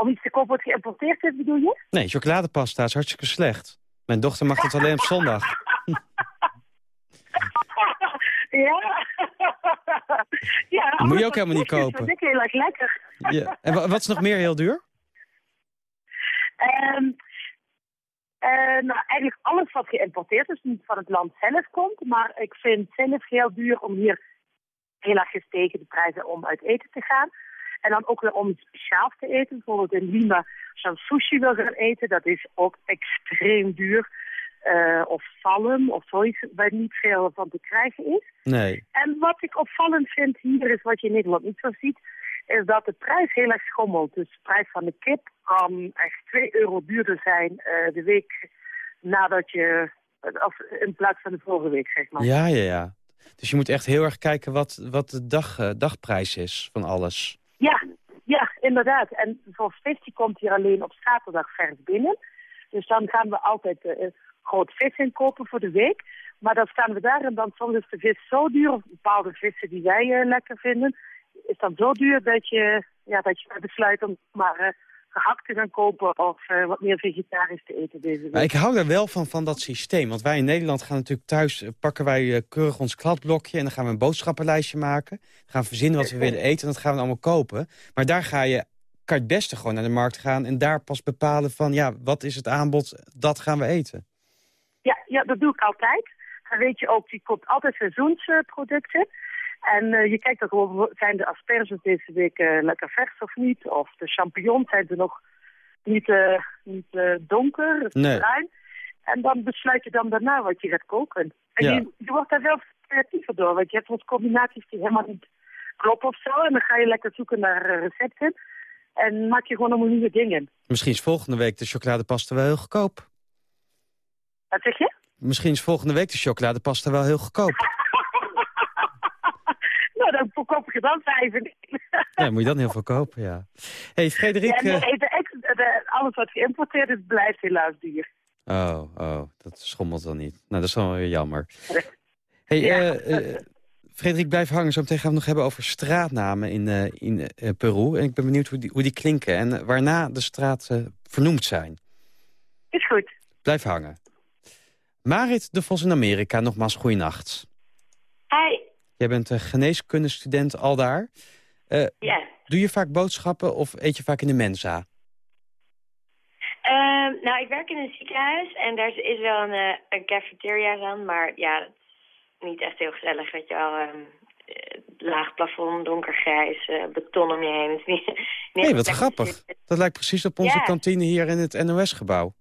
Om iets te kopen wat geïmporteerd is, bedoel je? Nee, chocoladepasta is hartstikke slecht. Mijn dochter mag het alleen op zondag. ja. ja Dat moet je ook helemaal niet Dat kopen. vind ik heel erg lekker. Ja. En wa- wat is nog meer heel duur? Ehm, eh, nou, eigenlijk alles wat geïmporteerd is, niet van het land zelf komt. Maar ik vind zelf heel duur om hier heel erg gestegen de prijzen om uit eten te gaan. En dan ook weer om iets speciaals te eten. Bijvoorbeeld in Lima, als je sushi wil gaan eten, dat is ook extreem duur. Eh, of salm of zoiets, waar niet veel van te krijgen is. Nee. En wat ik opvallend vind hier is wat je in Nederland niet zo ziet, is dat de prijs heel erg schommelt. Dus de prijs van de kip kan echt 2 euro duurder zijn eh, de week nadat je, of in plaats van de vorige week, zeg maar. Ja, ja, ja. Dus je moet echt heel erg kijken wat, wat de dag, eh, dagprijs is van alles. Ja, ja, inderdaad. En voor vis komt hier alleen op zaterdag vers binnen. Dus dan gaan we altijd eh, groot vis inkopen voor de week. Maar dan staan we daar en dan soms is de vis zo duur, of bepaalde vissen die wij eh, lekker vinden, is dan zo duur dat je, ja, dat je besluit om maar eh, gehakt te gaan kopen of eh, wat meer vegetarisch te eten deze week. Maar ik hou daar wel van, van dat systeem. Want wij in Nederland gaan natuurlijk thuis, eh, pakken wij eh, keurig ons kladblokje... en dan gaan we een boodschappenlijstje maken. Dan gaan we verzinnen wat we willen eten en dat gaan we allemaal kopen. Maar daar ga je, kan je het beste gewoon naar de markt gaan... en daar pas bepalen van, ja, wat is het aanbod, dat gaan we eten. Ja, ja, dat doe ik altijd. Dan weet je ook, je koopt altijd seizoensproducten. En eh, je kijkt ook gewoon, zijn de asperges deze week eh, lekker vers of niet? Of de champignons zijn ze nog niet, eh, niet donker, of Nee. bruin. En dan besluit je dan daarna wat je gaat koken. En Ja. je, je wordt daar wel creatiever door, want je hebt wat combinaties die helemaal niet kloppen of zo. En dan ga je lekker zoeken naar recepten. En maak je gewoon allemaal nieuwe dingen. Misschien is volgende week de chocoladepasta wel heel goedkoop. Wat zeg je? Misschien is volgende week de chocoladepasta wel heel goedkoop. Verkoop je dan Ja, moet je dan heel veel kopen, ja. hey, Frederik... Ja, nee, eh, de ex- de- alles wat geïmporteerd is, blijft helaas duur. Oh, oh, dat schommelt dan niet. Nou, dat is wel weer jammer. hey, Ja. eh, eh, Frederik, blijf hangen. Zo meteen gaan we nog hebben over straatnamen in, in Peru. En ik ben benieuwd hoe die, hoe die klinken en waarna de straten vernoemd zijn. Is goed. Blijf hangen. Marit de Vos in Amerika, nogmaals goeienacht. Hi. Jij bent een geneeskundestudent al daar. Eh, Ja. Doe je vaak boodschappen of eet je vaak in de Mensa? Ehm, nou, ik werk in een ziekenhuis en daar is wel een, eh, een cafeteria dan, maar ja, dat is niet echt heel gezellig, weet je wel. ehm, eh, laag plafond, donkergrijs, eh, beton om je heen. Het is niet, niet Nee, wat grappig. Dat lijkt precies op onze Ja. kantine hier in het NOS-gebouw.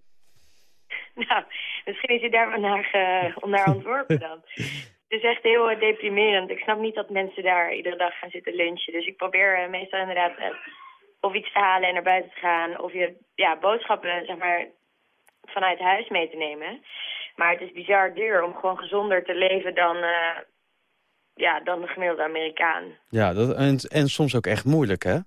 Nou, misschien is hij daar maar naar, om naar ontworpen dan. Het is echt heel eh, deprimerend. Ik snap niet dat mensen daar iedere dag gaan zitten lunchen. Dus ik probeer eh, meestal inderdaad eh, of iets te halen en naar buiten te gaan. Of je ja, boodschappen zeg maar, vanuit huis mee te nemen. Maar het is bizar duur om gewoon gezonder te leven dan, ja, dan de gemiddelde Amerikaan. Ja, dat, en, en soms ook echt moeilijk, hè?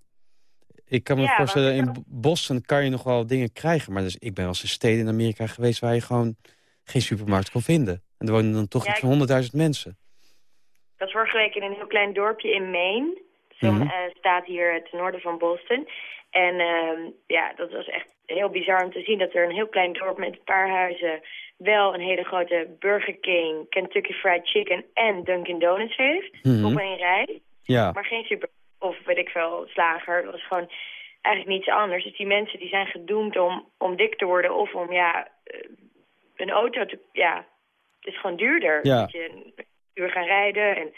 Ik kan me Ja, voorstellen, in Boston kan je nog wel dingen krijgen. Maar dus, ik ben wel eens in steden in Amerika geweest... waar je gewoon geen supermarkt kon vinden. En er wonen dan toch Ja, ik- van 100.000 mensen. Ik was vorige week in een heel klein dorpje in Maine. Zo'n Mhm. eh, staat hier ten noorden van Boston. En ehm, ja, dat was echt heel bizar om te zien dat er een heel klein dorp met een paar huizen wel een hele grote Burger King, Kentucky Fried Chicken en Dunkin' Donuts heeft. Mhm. Op één rij. Ja. Maar geen super, of weet ik veel, slager. Het was gewoon eigenlijk niets anders. Dus die mensen die zijn gedoemd om, om dik te worden of om ja, eh, een auto te, ja, het is gewoon duurder. Ja. Dat je een uur gaan rijden en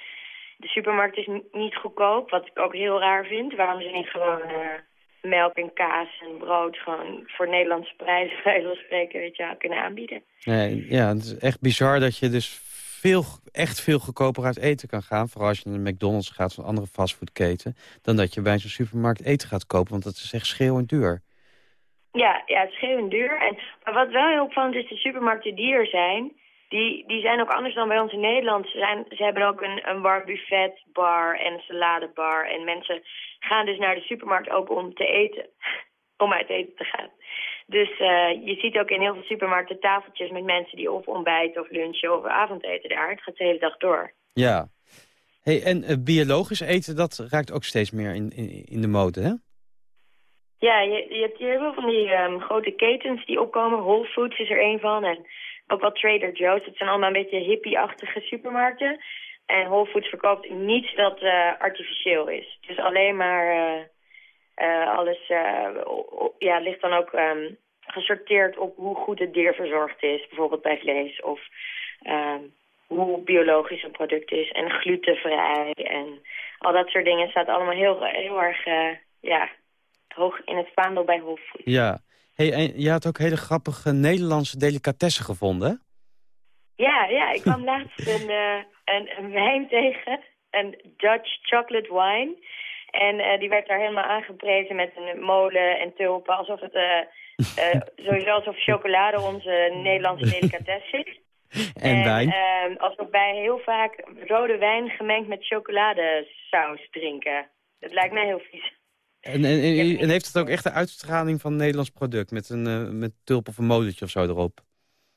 de supermarkt is ni- niet goedkoop, wat ik ook heel raar vind. Waarom ze niet gewoon eh, melk en kaas en brood gewoon voor Nederlandse prijzen, van spreken, weet je, kunnen aanbieden. Nee, ja, het is echt bizar dat je dus veel, echt veel goedkoper uit eten kan gaan. Vooral als je naar de McDonald's gaat of andere fastfoodketen. Dan dat je bij zo'n supermarkt eten gaat kopen. Want dat is echt schreeuwend duur. Ja, ja, het is schreeuwend duur. En, maar wat wel heel opvallend is, de supermarkten die er zijn, die, die zijn ook anders dan bij ons in Nederland. Ze, zijn, ze hebben ook een, een warm buffetbar en een saladebar. En mensen gaan dus naar de supermarkt ook om te eten. Om uit eten te gaan. Dus eh, je ziet ook in heel veel supermarkten tafeltjes met mensen die of ontbijten of lunchen of avondeten daar. Het gaat de hele dag door. Ja. Hey, en eh, biologisch eten, dat raakt ook steeds meer in, in, in de mode, hè? Ja, je, je hebt hier heel veel van die ehm, grote ketens die opkomen. Whole Foods is er een van en ook wel Trader Joe's. Het zijn allemaal een beetje hippie-achtige supermarkten. En Whole Foods verkoopt niets dat eh, artificieel is. Dus alleen maar eh, eh, alles ja, ligt dan ook ehm, gesorteerd op hoe goed het dier verzorgd is. Bijvoorbeeld bij vlees of ehm, hoe biologisch een product is. En glutenvrij en al dat soort dingen staat allemaal heel, heel erg ja, hoog in het vaandel bij Whole Foods. Ja. Hey, en je had ook hele grappige Nederlandse delicatessen gevonden, Ja, ja, ik kwam laatst een, uh, een, een, wijn tegen, een Dutch chocolate wine. En uh, die werd daar helemaal aangeprezen met een molen en tulpen, alsof het uh, sowieso alsof chocolade onze Nederlandse delicatesse is. En, en wijn? Uh, alsof wij heel vaak rode wijn gemengd met chocoladesaus drinken. Dat lijkt mij heel vies. En, en, en, heeft het ook echt de uitstraling van een Nederlands product? Met een uh, met tulp of een modetje of zo erop?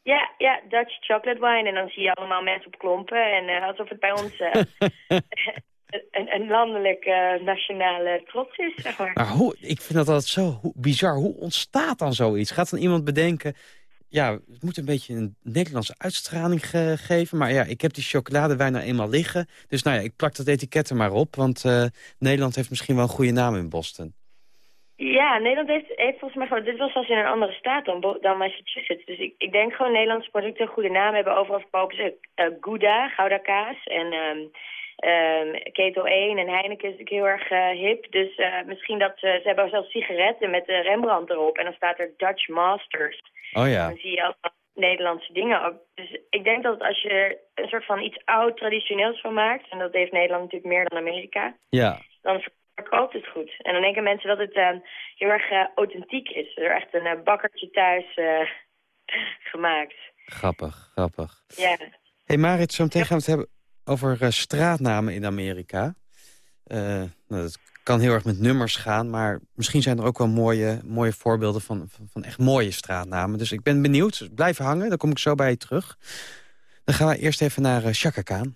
Ja, ja, Dutch chocolate wine. En dan zie je allemaal mensen op klompen. En uh, alsof het bij ons uh, een, een landelijk nationale trots is, zeg maar. maar hoe, ik vind dat altijd zo bizar. Hoe ontstaat dan zoiets? Gaat dan iemand bedenken ja, het moet een beetje een Nederlandse uitstraling geven. Maar ja, ik heb die chocoladewijn nou eenmaal liggen. Dus nou ja, ik plak dat etiket er maar op. Want uh, Nederland heeft misschien wel een goede naam in Boston. Ja, Nederland heeft, heeft volgens mij gewoon... Dit was als in een andere staat dan, dan Massachusetts. Dus ik, ik denk gewoon Nederlandse producten een goede naam hebben. Overal verkopen ze uh, Gouda, Gouda kaas en... Um, um, Ketel 1 en Heineken is natuurlijk heel erg uh, hip. Dus uh, misschien dat ze... Ze hebben zelfs sigaretten met de Rembrandt erop. En dan staat er Dutch Masters. Oh ja. Dan zie je allemaal Nederlandse dingen ook. Dus ik denk dat als je er een soort van iets oud traditioneels van maakt... en dat heeft Nederland natuurlijk meer dan Amerika... Ja. dan verkoopt het goed. En dan denken mensen dat het uh, heel erg uh, authentiek is. Er echt een uh, bakkertje thuis gemaakt. Grappig, grappig. Ja. hey Marit, zo meteen gaan we het hebben over straatnamen in Amerika. nou, dat kan heel erg met nummers gaan, maar misschien zijn er ook wel mooie, mooie voorbeelden van, van, echt mooie straatnamen. Dus ik ben benieuwd. Blijf hangen, dan kom ik zo bij je terug. Dan gaan we eerst even naar uh.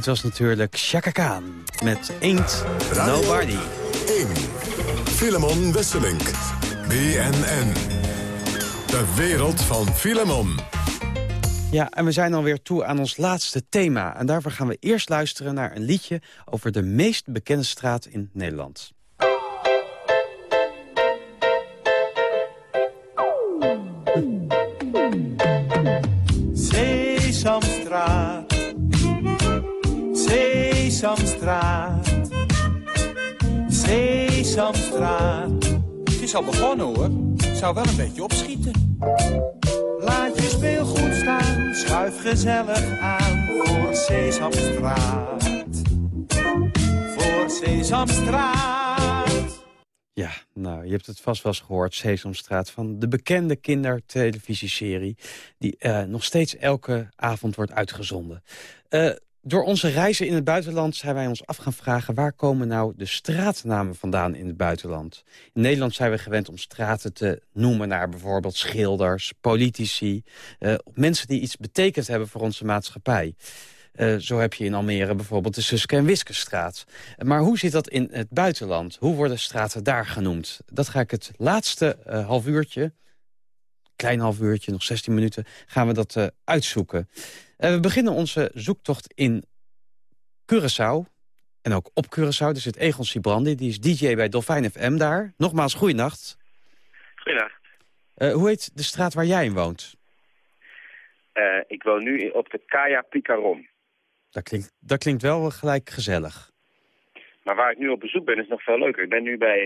Dit was natuurlijk Chaka Khan met Ain't Radio Nobody. 1. Filemon Wesselink. BNN. De wereld van Filemon. Ja, en we zijn alweer toe aan ons laatste thema. En daarvoor gaan we eerst luisteren naar een liedje... over de meest bekende straat in Nederland. Sesamstraat. Het is al begonnen hoor, zou wel een beetje opschieten. Laat je speelgoed staan, schuif gezellig aan voor Sesamstraat. Voor Sesamstraat. Ja, nou, je hebt het vast wel eens gehoord, Sesamstraat... van de bekende kindertelevisieserie... die eh, nog steeds elke avond wordt uitgezonden. Eh, door onze reizen in het buitenland zijn wij ons af gaan vragen... waar komen nou de straatnamen vandaan in het buitenland? In Nederland zijn we gewend om straten te noemen naar bijvoorbeeld schilders, politici... eh, mensen die iets betekend hebben voor onze maatschappij. Eh, zo heb je in Almere bijvoorbeeld de Suske en. Maar hoe zit dat in het buitenland? Hoe worden straten daar genoemd? Dat ga ik het laatste eh, half uurtje, klein half uurtje, nog 16 minuten, gaan we dat eh, uitzoeken. Eh, we beginnen onze zoektocht in Curaçao. En ook op Curaçao, er zit Egon Sibrandi, die is DJ bij Dolfijn FM daar. Nogmaals, goeienacht. Goedendag. Eh, hoe heet de straat waar jij in woont? Ik woon nu op de Kaya Picaron. Dat klinkt, dat klinkt wel gelijk gezellig. Maar waar ik nu op bezoek ben is nog veel leuker. Ik ben nu bij,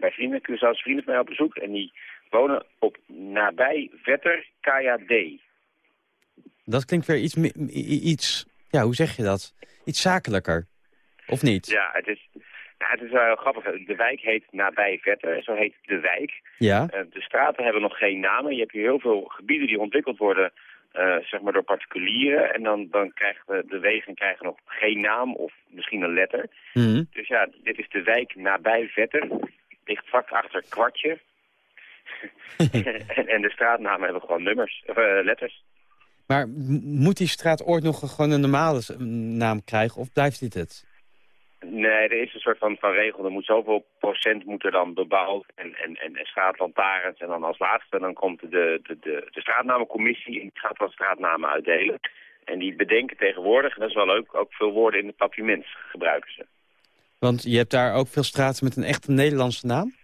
bij vrienden, Curaçaose vrienden van mij op bezoek. En die wonen op nabij Vetter Kaya D. Dat klinkt weer iets, iets, ja, hoe zeg je dat? Iets zakelijker, of niet? Ja, het is, nou, het is wel heel grappig. De wijk heet nabij Vetter, zo heet de wijk. Ja, Eh, de straten hebben nog geen namen. Je hebt hier heel veel gebieden die ontwikkeld worden eh, zeg maar door particulieren. En dan, dan krijgen de, de wegen krijgen nog geen naam of misschien een letter. Mhm. Dus ja, dit is de wijk nabij Vetter. Ligt vlak achter Kwartje. en, de straatnamen hebben gewoon nummers, of eh, letters. Maar moet die straat ooit nog gewoon een normale naam krijgen, of blijft dit het? Nee, er is een soort van, van regel. Er moet zoveel procent moet er dan bebouwd en, en, en, en straatlantaarns. En dan als laatste dan komt de, de, de, de straatnamencommissie en die gaat dan straatnamen uitdelen. En die bedenken tegenwoordig, en dat is wel leuk, ook veel woorden in het papiermens gebruiken ze. Want je hebt daar ook veel straten met een echte Nederlandse naam?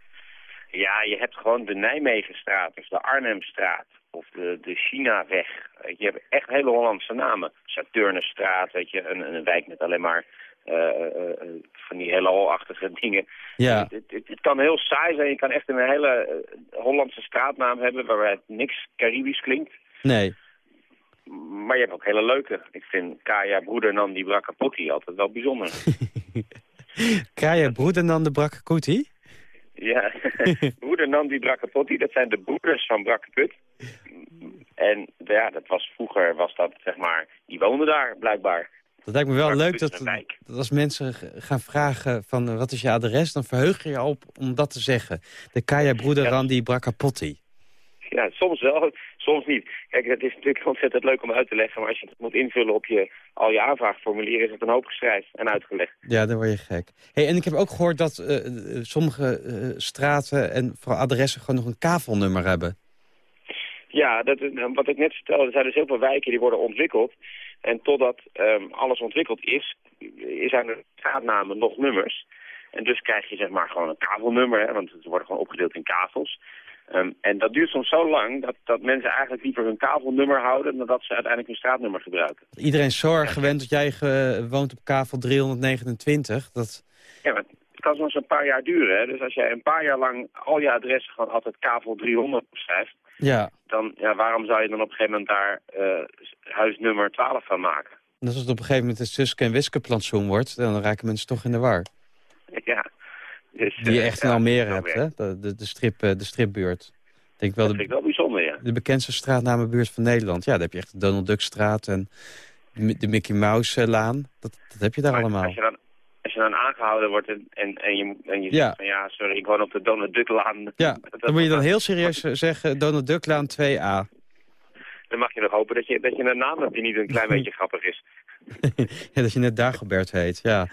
Ja, je hebt gewoon de Nijmegenstraat of de Arnhemstraat of de, de Chinaweg. Je hebt echt hele Hollandse namen. Saturnusstraat, weet je, een, een wijk met alleen maar eh, eh, eh, van die hele holachtige dingen. Ja. Het, het, het kan heel saai zijn. Je kan echt een hele Hollandse straatnaam hebben waarbij het niks Caribisch klinkt. Nee. Maar je hebt ook hele leuke. Ik vind Kaya Broeder Nandi Brakapotti altijd wel bijzonder. Kaya Broeder dan de Brakkakuti? Ja, broeder Nandi Brakapotti, dat zijn de broeders van Brakkeput. En ja, dat was vroeger, was dat zeg maar, die woonden daar blijkbaar. Dat lijkt me wel leuk dat, dat als mensen gaan vragen van eh, wat is je adres... dan verheug je je op om dat te zeggen. De Kaya Broeder Randy Brakkapotti. Ja, soms wel, soms niet. Kijk, het is natuurlijk ontzettend leuk om uit te leggen, maar als je het moet invullen op je, al je aanvraagformulieren, is het een hoop geschreven en uitgelegd. Ja, dan word je gek. Hey, en ik heb ook gehoord dat eh, eh, sommige eh, straten en vooral adressen gewoon nog een kavelnummer hebben. Ja, dat, is- wat ik net vertelde, er zijn dus heel veel wijken die worden ontwikkeld. En totdat ehm, alles ontwikkeld is, zijn er straatnamen nog nummers. En dus krijg je zeg maar gewoon een kavelnummer, hè, want ze worden gewoon opgedeeld in kavels. Ehm, en dat duurt soms zo lang dat, dat mensen eigenlijk liever hun kavelnummer houden... dan dat ze uiteindelijk hun straatnummer gebruiken. Iedereen is zo erg gewend dat jij woont op kavel 329. Dat, Ja, maar het kan soms een paar jaar duren. Hè? Dus als jij een paar jaar lang al je adressen gewoon altijd kavel 300 schrijft... ja, dan ja, waarom zou je dan op een gegeven moment daar eh, huisnummer 12 van maken? en als het op een gegeven moment een Suske en Wiske plantsoen wordt... dan raken mensen toch in de war. Ja. Dus, Die je eh, echt in Almere hebt, hè? De, de, de, strip, eh, de stripbuurt. Ik denk wel Dat vind de, ik wel bijzonder, ja. de bekendste straatnamenbuurt van Nederland. Ja, daar heb je echt de Donald Duckstraat en de, Mickey Mouse Laan. Dat, dat heb je daar allemaal. Als je dan, als je dan aangehouden wordt en, en, en je, en je Ja. zegt van ja, sorry, ik woon op de Donald Ducklaan. Ja, dan moet je dan heel serieus zeggen Donald Ducklaan 2A. Dan mag je nog hopen dat je, dat je een naam hebt die niet een klein beetje grappig is. ja, dat je net Dagobert heet, ja.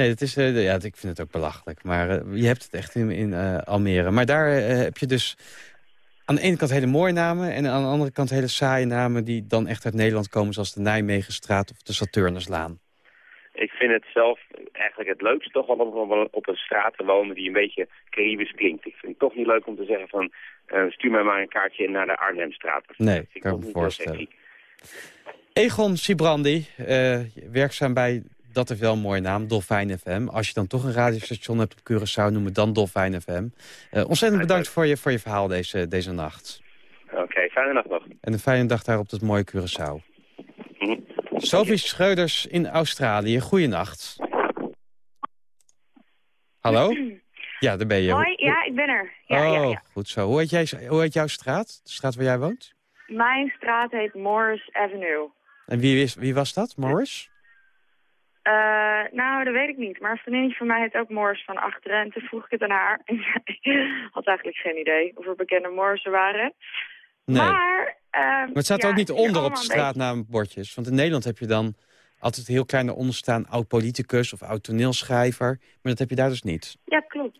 Nee, dat is, eh, ja, ik vind het ook belachelijk. Maar eh, je hebt het echt in, in eh, Almere. Maar daar heb je dus aan de ene kant hele mooie namen... en aan de andere kant hele saaie namen... die dan echt uit Nederland komen, zoals de Nijmegenstraat of de Saturnuslaan. Ik vind het zelf eigenlijk het leukste toch wel om op een straat te wonen die een beetje Caribisch klinkt. Ik vind het toch niet leuk om te zeggen van stuur mij maar een kaartje naar de Arnhemstraat. Nee, vind kan me voorstellen. Egon Sibrandi, werkzaam bij, dat is wel een mooie naam, Dolfijn FM. Als je dan toch een radiostation hebt op Curaçao, noem het dan Dolfijn FM. Eh, ontzettend bedankt voor je, voor je verhaal deze, deze nacht. Oké, fijne nacht nog. En een fijne dag daar op het mooie Curaçao. Sophie Schreuders in Australië, goeienacht. Hallo? Ja, daar ben je. Hoi, ja, ik ben er. Ja, oh, ja, ja. goed zo. Hoe heet, jij, hoe heet jouw straat? De straat waar jij woont? Mijn straat heet Morris Avenue. En wie, is, wie was dat? Morris? Eh, nou, dat weet ik niet. Maar een vriendinnetje van mij heet ook Morris van achteren. En toen vroeg ik het aan haar. En zij had eigenlijk geen idee of er bekende Morrissen waren. Nee. Maar, Maar het staat ja, ook niet onder op de straatnaambordjes. Want in Nederland heb je dan altijd heel klein eronder staan... oud-politicus of oud-toneelschrijver. Maar dat heb je daar dus niet. Ja, klopt.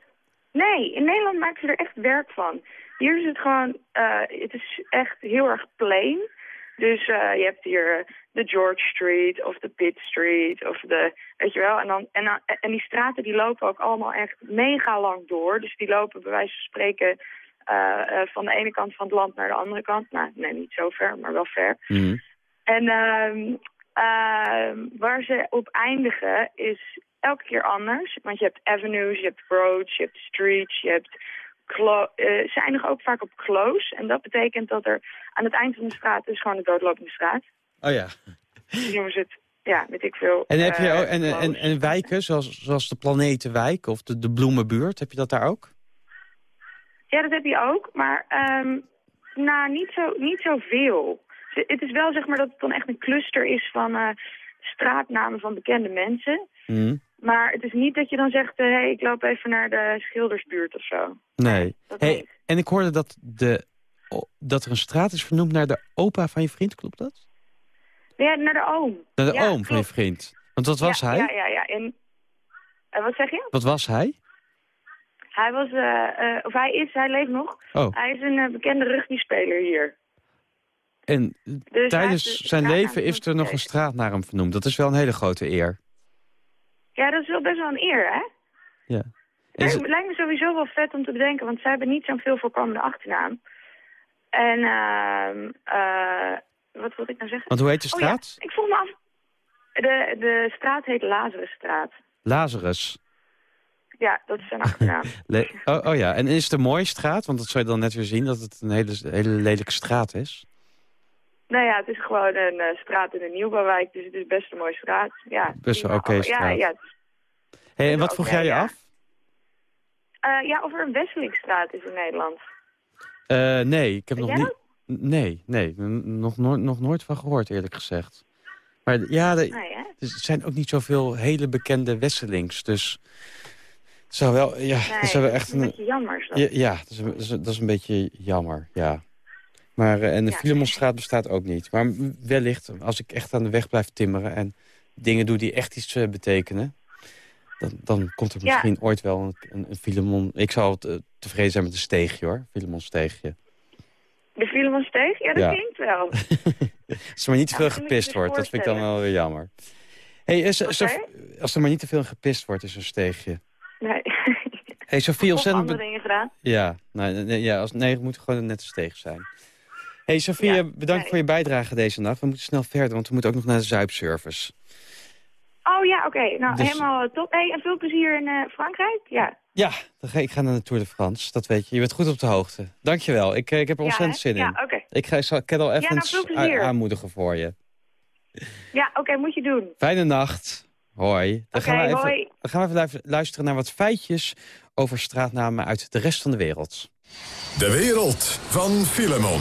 Nee, in Nederland maken ze er echt werk van. Hier is het gewoon, eh, het is echt heel erg plain. Dus eh, je hebt hier eh, de George Street of de Pitt Street of de, weet je wel. En, dan, en, en die straten die lopen ook allemaal echt mega lang door. Dus die lopen bij wijze van spreken eh, van de ene kant van het land naar de andere kant. Nou, nee, niet zo ver, maar wel ver. En ehm, ehm, waar ze op eindigen is elke keer anders. Want je hebt avenues, je hebt roads, je hebt streets, je hebt... eh, ze eindigen ook vaak op close. En dat betekent dat er aan het eind van de straat is gewoon een doodlopende straat. Oh ja. Die noemen ze het, ja, weet ik veel. En, heb je eh, ook, en, en, en wijken, zoals, zoals de Planetenwijk of de, de Bloemenbuurt, heb je dat daar ook? Ja, dat heb je ook, maar ehm nou, niet, zo, niet zoveel. Het is wel zeg maar dat het dan echt een cluster is van eh, straatnamen van bekende mensen. Hm? Maar het is niet dat je dan zegt, hé, hey, ik loop even naar de Schildersbuurt of zo. Nee. dat Hey, niet. en ik hoorde dat, de, dat er een straat is vernoemd naar de opa van je vriend, klopt dat? Ja, naar de oom. Naar de Ja, oom van je vriend. Want wat was ja, hij? Ja, ja, ja. En, eh, wat zeg je? Wat was hij? Hij was, eh, eh, of hij is, hij leeft nog. Oh. Hij is een eh, bekende rugbyspeler hier. En hij tijdens zijn leven is er nog een straat naar hem vernoemd. Dat is wel een hele grote eer. Ja, dat is wel best wel een eer, hè? Ja. Lijkt, me- lijkt me sowieso wel vet om te bedenken, want zij hebben niet zo'n veel voorkomende achternaam. En, ehm eh wat wilde ik nou zeggen? Want hoe heet de Oh ja, straat? ik vroeg me af. De, de straat heet Lazarusstraat. Lazarus. Ja, dat is zijn achternaam. Oh, oh ja, en is het een mooie straat? Want dat zou je dan net weer zien, dat het een hele, hele lelijke straat is. Nou ja, het is gewoon een eh, straat in een nieuwbouwwijk, dus het is best een mooie straat. Ja, Best wel oké Ja, straat. ja, Hey, en wat vroeg jij je ja. af? eh, ja, of er een Wesselingstraat is in Nederland. Eh, nee, ik heb nog niet... Nee, nee, nog, nooit, nog nooit van gehoord eerlijk gezegd. Maar ja, de- er zijn ook niet zoveel hele bekende Wesselings, dus... Het zou wel, ja, Nee, dat zou wel dat echt is een beetje jammer. Ja, ja dat, is, dat, is, dat is een beetje jammer, ja. Maar, eh, en de Ja. Filemonstraat bestaat ook niet. Maar wellicht, als ik echt aan de weg blijf timmeren... en dingen doe die echt iets eh, betekenen... Dan, dan komt er Ja. misschien ooit wel een, een, een Filemon... Ik zou te- tevreden zijn met een steegje, hoor. Filemon steegje. De Filemonsteeg? Ja, dat Ja. klinkt wel. Als er maar niet te veel gepist wordt, dat vind ik dan wel weer jammer. Hey, is, Sof- als er maar niet te veel gepist wordt, is een steegje. Nee. Hey, of ontzettend... andere dingen gedaan. Ja, nou, nee, ja als, nee, het moet gewoon een nette steeg zijn. Hey, Sofie, Ja, bedankt nee. voor je bijdrage deze nacht. We moeten snel verder, want we moeten ook nog naar de zuipservice. Oh ja, oké. Nou, Dus- helemaal top. Hey, en veel plezier in eh, Frankrijk. Ja. Ja, dan ga, ik ga naar de Tour de France, dat weet je. Je bent goed op de hoogte. Dankjewel, ik, eh, ik heb er Ja, ontzettend hè? zin in. Ja, oké. Ik ga, zal Kettle nou, Evans veel plezier. a- aanmoedigen voor je. Ja, oké, moet je doen. Fijne nacht. Hoi. Dan, gaan, we Oké, even, hoi. dan gaan we even luisteren naar wat feitjes over straatnamen uit de rest van de wereld. De wereld van Filemon.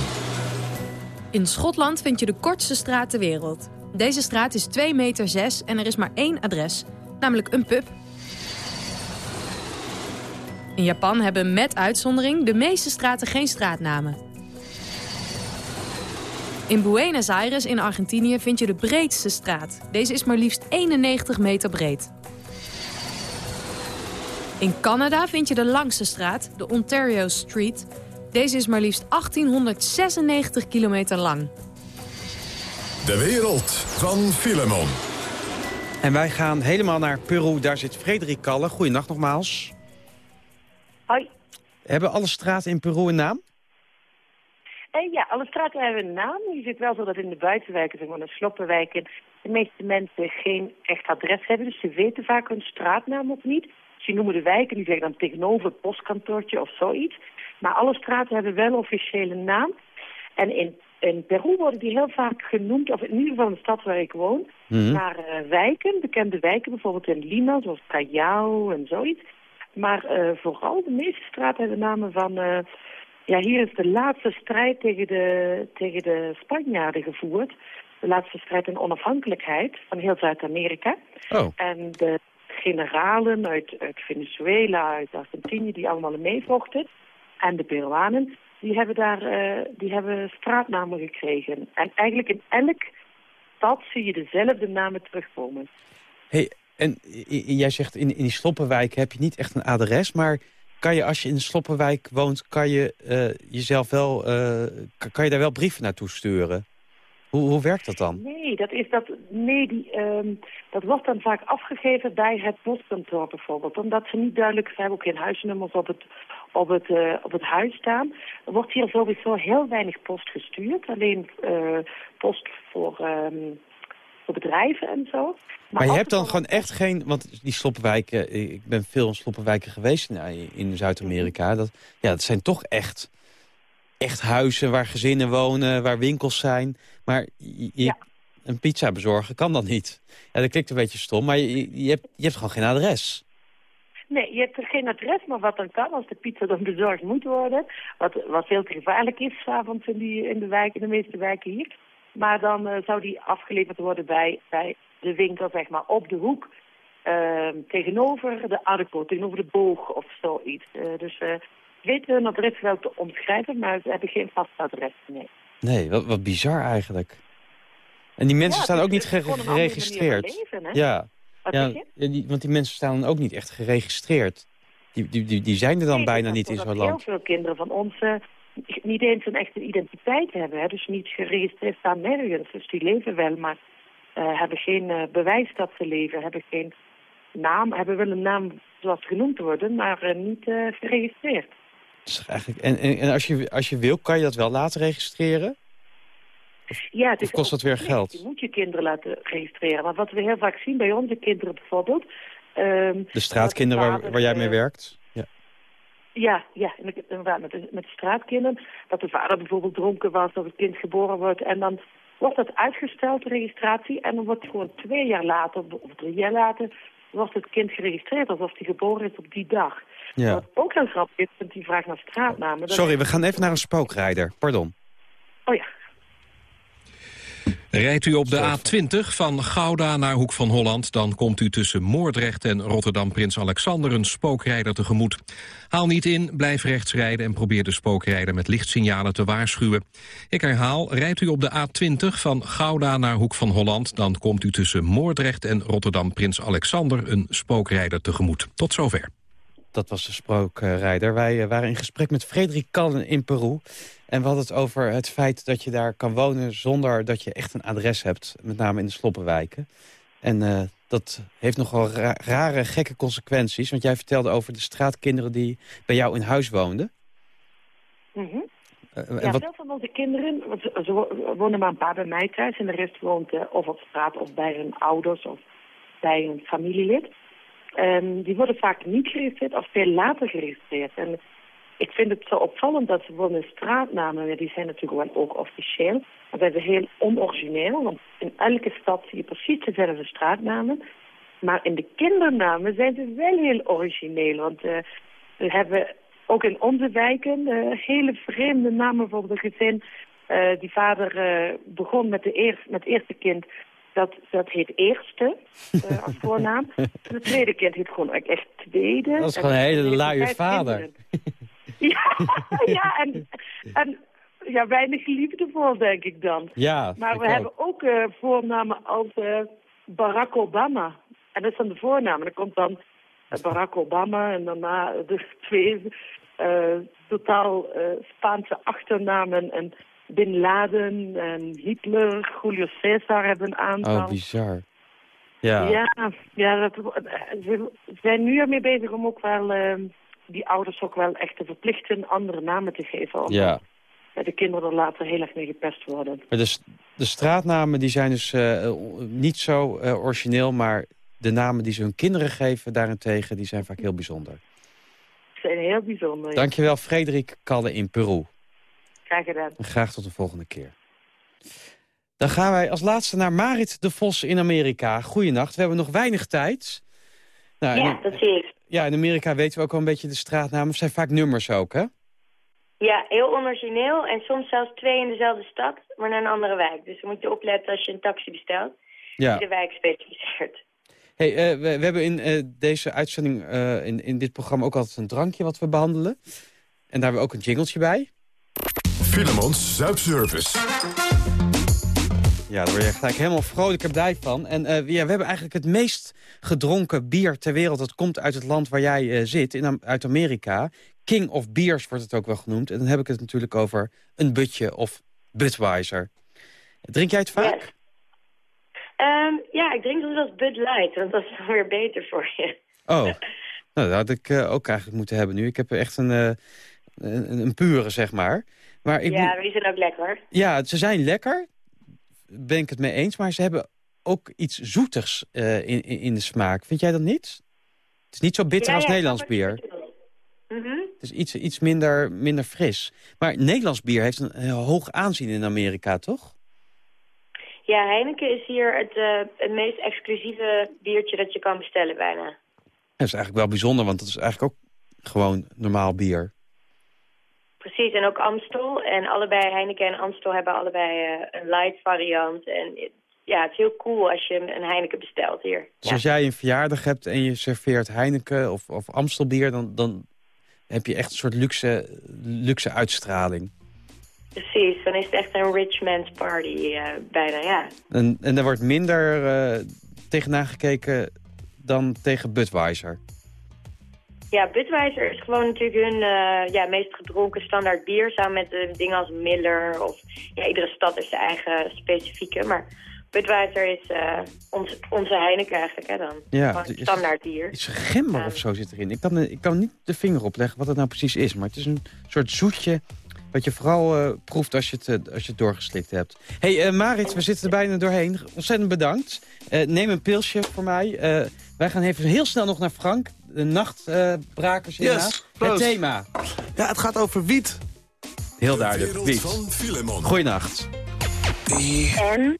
In Schotland vind je de kortste straat ter wereld. Deze straat is 2 meter 6 en er is maar één adres, namelijk een pub. In Japan hebben met uitzondering de meeste straten geen straatnamen. In Buenos Aires in Argentinië vind je de breedste straat. Deze is maar liefst 91 meter breed. In Canada vind je de langste straat, de Ontario Street. Deze is maar liefst 1896 kilometer lang. De wereld van Filemon. En wij gaan helemaal naar Peru. Daar zit Frederik Kalle. Goeienacht nogmaals. Hoi. Hebben alle straten in Peru een naam? Eh, ja, alle straten hebben een naam. Je ziet wel zo dat in de buitenwijken, zeg maar de sloppenwijken, de meeste mensen geen echt adres hebben. Dus ze weten vaak hun straatnaam of niet. Die noemen de wijken, die zeggen dan tegenover het postkantoortje of zoiets. Maar alle straten hebben wel officiële naam. En in, in Peru worden die heel vaak genoemd, of in ieder geval in de stad waar ik woon, Mhm. naar eh, wijken, bekende wijken, bijvoorbeeld in Lima, zoals Callao en zoiets. Maar eh, vooral de meeste straten hebben namen van... eh, ja, hier is de laatste strijd tegen de, tegen de Spanjaarden gevoerd. De laatste strijd in onafhankelijkheid van heel Zuid-Amerika. Oh. En de generalen uit, uit Venezuela, uit Argentinië, die allemaal meevochten. En de Peruanen, die hebben daar eh, die hebben straatnamen gekregen. En eigenlijk in elk stad zie je dezelfde namen terugkomen. Hey, en jij zegt in, in die sloppenwijk heb je niet echt een adres, maar kan je als je in een sloppenwijk woont, kan je eh, jezelf wel, kan- kan je daar wel brieven naartoe sturen? Hoe, hoe werkt dat dan? Nee, dat is dat. Nee, die, ehm, dat wordt dan vaak afgegeven bij het postkantoor bijvoorbeeld. Omdat ze niet duidelijk, ze hebben ook geen huisnummers op het, op het, eh, op het huis staan. Er wordt hier sowieso heel weinig post gestuurd. Alleen eh, post voor, ehm, voor bedrijven en zo. Maar je als hebt dan gewoon echt geen... Want die sloppenwijken... Ik ben veel in sloppenwijken geweest in, in Zuid-Amerika. Dat, ja, dat zijn toch echt, echt huizen waar gezinnen wonen, waar winkels zijn. Maar je, een pizza bezorgen kan dat niet. Ja, dat klinkt een beetje stom, maar je, je, hebt, je hebt gewoon geen adres. Nee, je hebt er geen adres, maar wat dan kan als de pizza dan bezorgd moet worden. Wat, wat veel te gevaarlijk is, s'avonds in, die- in de wijken, de meeste wijken hier. Maar dan eh, zou die afgeleverd worden bij, bij de winkel, zeg maar, op de hoek. ehm, tegenover de Arco, tegenover de boog of zoiets. Eh, dus weten hun adres wel te omschrijven, maar ze hebben geen vast adres, nee. Nee, wat, wat bizar eigenlijk. En die mensen Ja, staan ook niet geregistreerd. leven, ja. Ja, die, want die mensen staan ook niet echt geregistreerd. Die, die, die, die zijn er dan Nee, bijna niet in zo'n land. heel veel kinderen van ons niet eens een echte identiteit hebben. Hè? Dus niet geregistreerd staan nergens. Dus die leven wel, maar eh, hebben geen eh, bewijs dat ze leven. Hebben geen naam, hebben wel een naam zoals genoemd worden, maar eh, niet geregistreerd. Dus eigenlijk, en en, en als, je, als je wil, kan je dat wel laten registreren? Ja, het Of kost dat weer geld? Je moet je kinderen laten registreren. Want wat we heel vaak zien bij onze kinderen bijvoorbeeld... ehm, De straatkinderen waar, vader, waar jij mee eh, werkt? Ja. Ja, ja met, inderdaad, met, de, met de straatkinderen. Dat de vader bijvoorbeeld dronken was of het kind geboren wordt. En dan wordt dat uitgesteld, de registratie. En dan wordt gewoon twee jaar later, of drie jaar later... wordt het kind geregistreerd alsof hij geboren is op die dag. Ja. Wat ook heel grappig is, want die vraag naar straatnamen... Sorry, we gaan even naar een spookrijder. Pardon. Oh ja. Rijdt u op de A20 van Gouda naar Hoek van Holland... dan komt u tussen Moordrecht en Rotterdam Prins Alexander een spookrijder tegemoet. Haal niet in, blijf rechts rijden en probeer de spookrijder met lichtsignalen te waarschuwen. Ik herhaal, rijdt u op de A20 van Gouda naar Hoek van Holland... dan komt u tussen Moordrecht en Rotterdam Prins Alexander een spookrijder tegemoet. Tot zover. Dat was de spookrijder. Wij eh, waren in gesprek met Frederik Kallen in Peru. En we hadden het over het feit dat je daar kan wonen... zonder dat je echt een adres hebt. Met name in de sloppenwijken. En eh, dat heeft nogal ra rare, gekke consequenties. Want jij vertelde over de straatkinderen die bij jou in huis woonden. Mhm. Eh, en Ja, wat, veel van onze kinderen, want ze, ze wo- wonen maar een paar bij mij thuis en de rest woont eh, of op straat of bij hun ouders of bij een familielid. Ehm, die worden vaak niet geregistreerd of veel later geregistreerd. En ik vind het zo opvallend dat ze wonen straatnamen, die zijn natuurlijk wel ook officieel, maar ze zijn heel onorigineel, want in elke stad zie je precies dezelfde straatnamen. Maar in de kindernamen zijn ze wel heel origineel, want eh, we hebben ook in onze wijken eh, hele vreemde namen voor de gezin. Eh, die vader begon met, de eer, met het eerste kind, dat, dat heet eerste als voornaam. Het tweede kind heet gewoon echt tweede. dat is gewoon een hele luie vader. kinderen. Ja, ja en, en ja, weinig liefde voor, denk ik dan. Ja, Maar we ook. hebben ook eh, voornamen als eh, Barack Obama. En dat zijn de voornamen. Dan komt dan eh, Barack Obama en daarna de twee totaal Spaanse achternamen. En Bin Laden en Hitler, Julio Cesar hebben een aantal. Oh, bizar. Ja. Ja, ja dat, we zijn nu ermee bezig om ook wel die ouders ook wel echt te verplichten andere namen te geven. Ja. de kinderen er later heel erg mee gepest worden. Maar de, s- de straatnamen die zijn dus eh, niet zo eh, origineel, maar de namen die ze hun kinderen geven daarentegen, die zijn vaak heel bijzonder. Ze zijn heel bijzonder. ja. Dankjewel Frederik Kalle in Peru. Graag gedaan. En graag tot de volgende keer. Dan gaan wij als laatste naar Marit de Vos in Amerika. Goeienacht, we hebben nog weinig tijd. Nou, Ja, dat zie ik. Ja, in Amerika weten we ook wel een beetje de straatnamen. Het zijn vaak nummers ook, hè? Ja, heel onorigineel en soms zelfs twee in dezelfde stad, maar naar een andere wijk. Dus dan moet je opletten als je een taxi bestelt, Ja. die de wijk specificeert. Hey, eh, we, we hebben in eh, deze uitzending, eh, in, in dit programma ook altijd een drankje wat we behandelen. En daar hebben we ook een jingletje bij. Filemons Zuipservice. Ja, daar word je gelijk helemaal vrolijk blij van. En eh, ja, we hebben eigenlijk het meest gedronken bier ter wereld. Dat komt uit het land waar jij eh, zit, in, uit Amerika. King of Beers wordt het ook wel genoemd. En dan heb ik het natuurlijk over een butje of Budweiser. Drink jij het vaak? Ehm, ja, ik drink wel eens Bud Light, want dat is dan weer beter voor je. Oh, nou, dat had ik eh, ook eigenlijk moeten hebben nu. Ik heb echt een, een, een pure, zeg maar. Maar ik ja, die zijn ook lekker. Ja, ze zijn lekker. Ben ik het mee eens. Maar ze hebben ook iets zoetigs eh, in, in, de smaak. Vind jij dat niet? Het is niet zo bitter Ja, als ja, Nederlands bier. Mhm. Het is iets, iets minder, minder fris. Maar Nederlands bier heeft een hoog aanzien in Amerika, toch? Ja, Heineken is hier het, eh, het meest exclusieve biertje dat je kan bestellen bijna. Dat is eigenlijk wel bijzonder, want dat is eigenlijk ook gewoon normaal bier. Precies, en ook Amstel. En allebei, Heineken en Amstel hebben allebei eh, een light variant. En ja, het is heel cool als je een Heineken bestelt hier. Dus als jij een verjaardag hebt en je serveert Heineken of, of Amstelbier... Dan, dan heb je echt een soort luxe, luxe uitstraling. Precies, dan is het echt een rich man's party eh, bijna, ja. En, en er wordt minder eh tegenaan gekeken dan tegen Budweiser. Ja, Budweiser is gewoon natuurlijk hun eh, ja, meest gedronken standaard bier... samen met eh, dingen als Miller of... Ja, iedere stad heeft zijn eigen specifieke, maar... Budweiser is eh, ons, onze Heineken eigenlijk, hè dan. Ja, is- standaard bier. Iets gember of zo zit erin. Ik kan, ik kan niet de vinger opleggen wat het nou precies is. Maar het is een soort zoetje wat je vooral proeft als je, het, als je het doorgeslikt hebt. hey, eh, Marit, we zitten er bijna doorheen. Ontzettend bedankt. Neem een pilsje voor mij. Wij gaan even heel snel nog naar Frank. De nachtbrakers. Yes, het thema. Ja, het gaat over wiet. Heel duidelijk. Wiet. Goeienacht. En?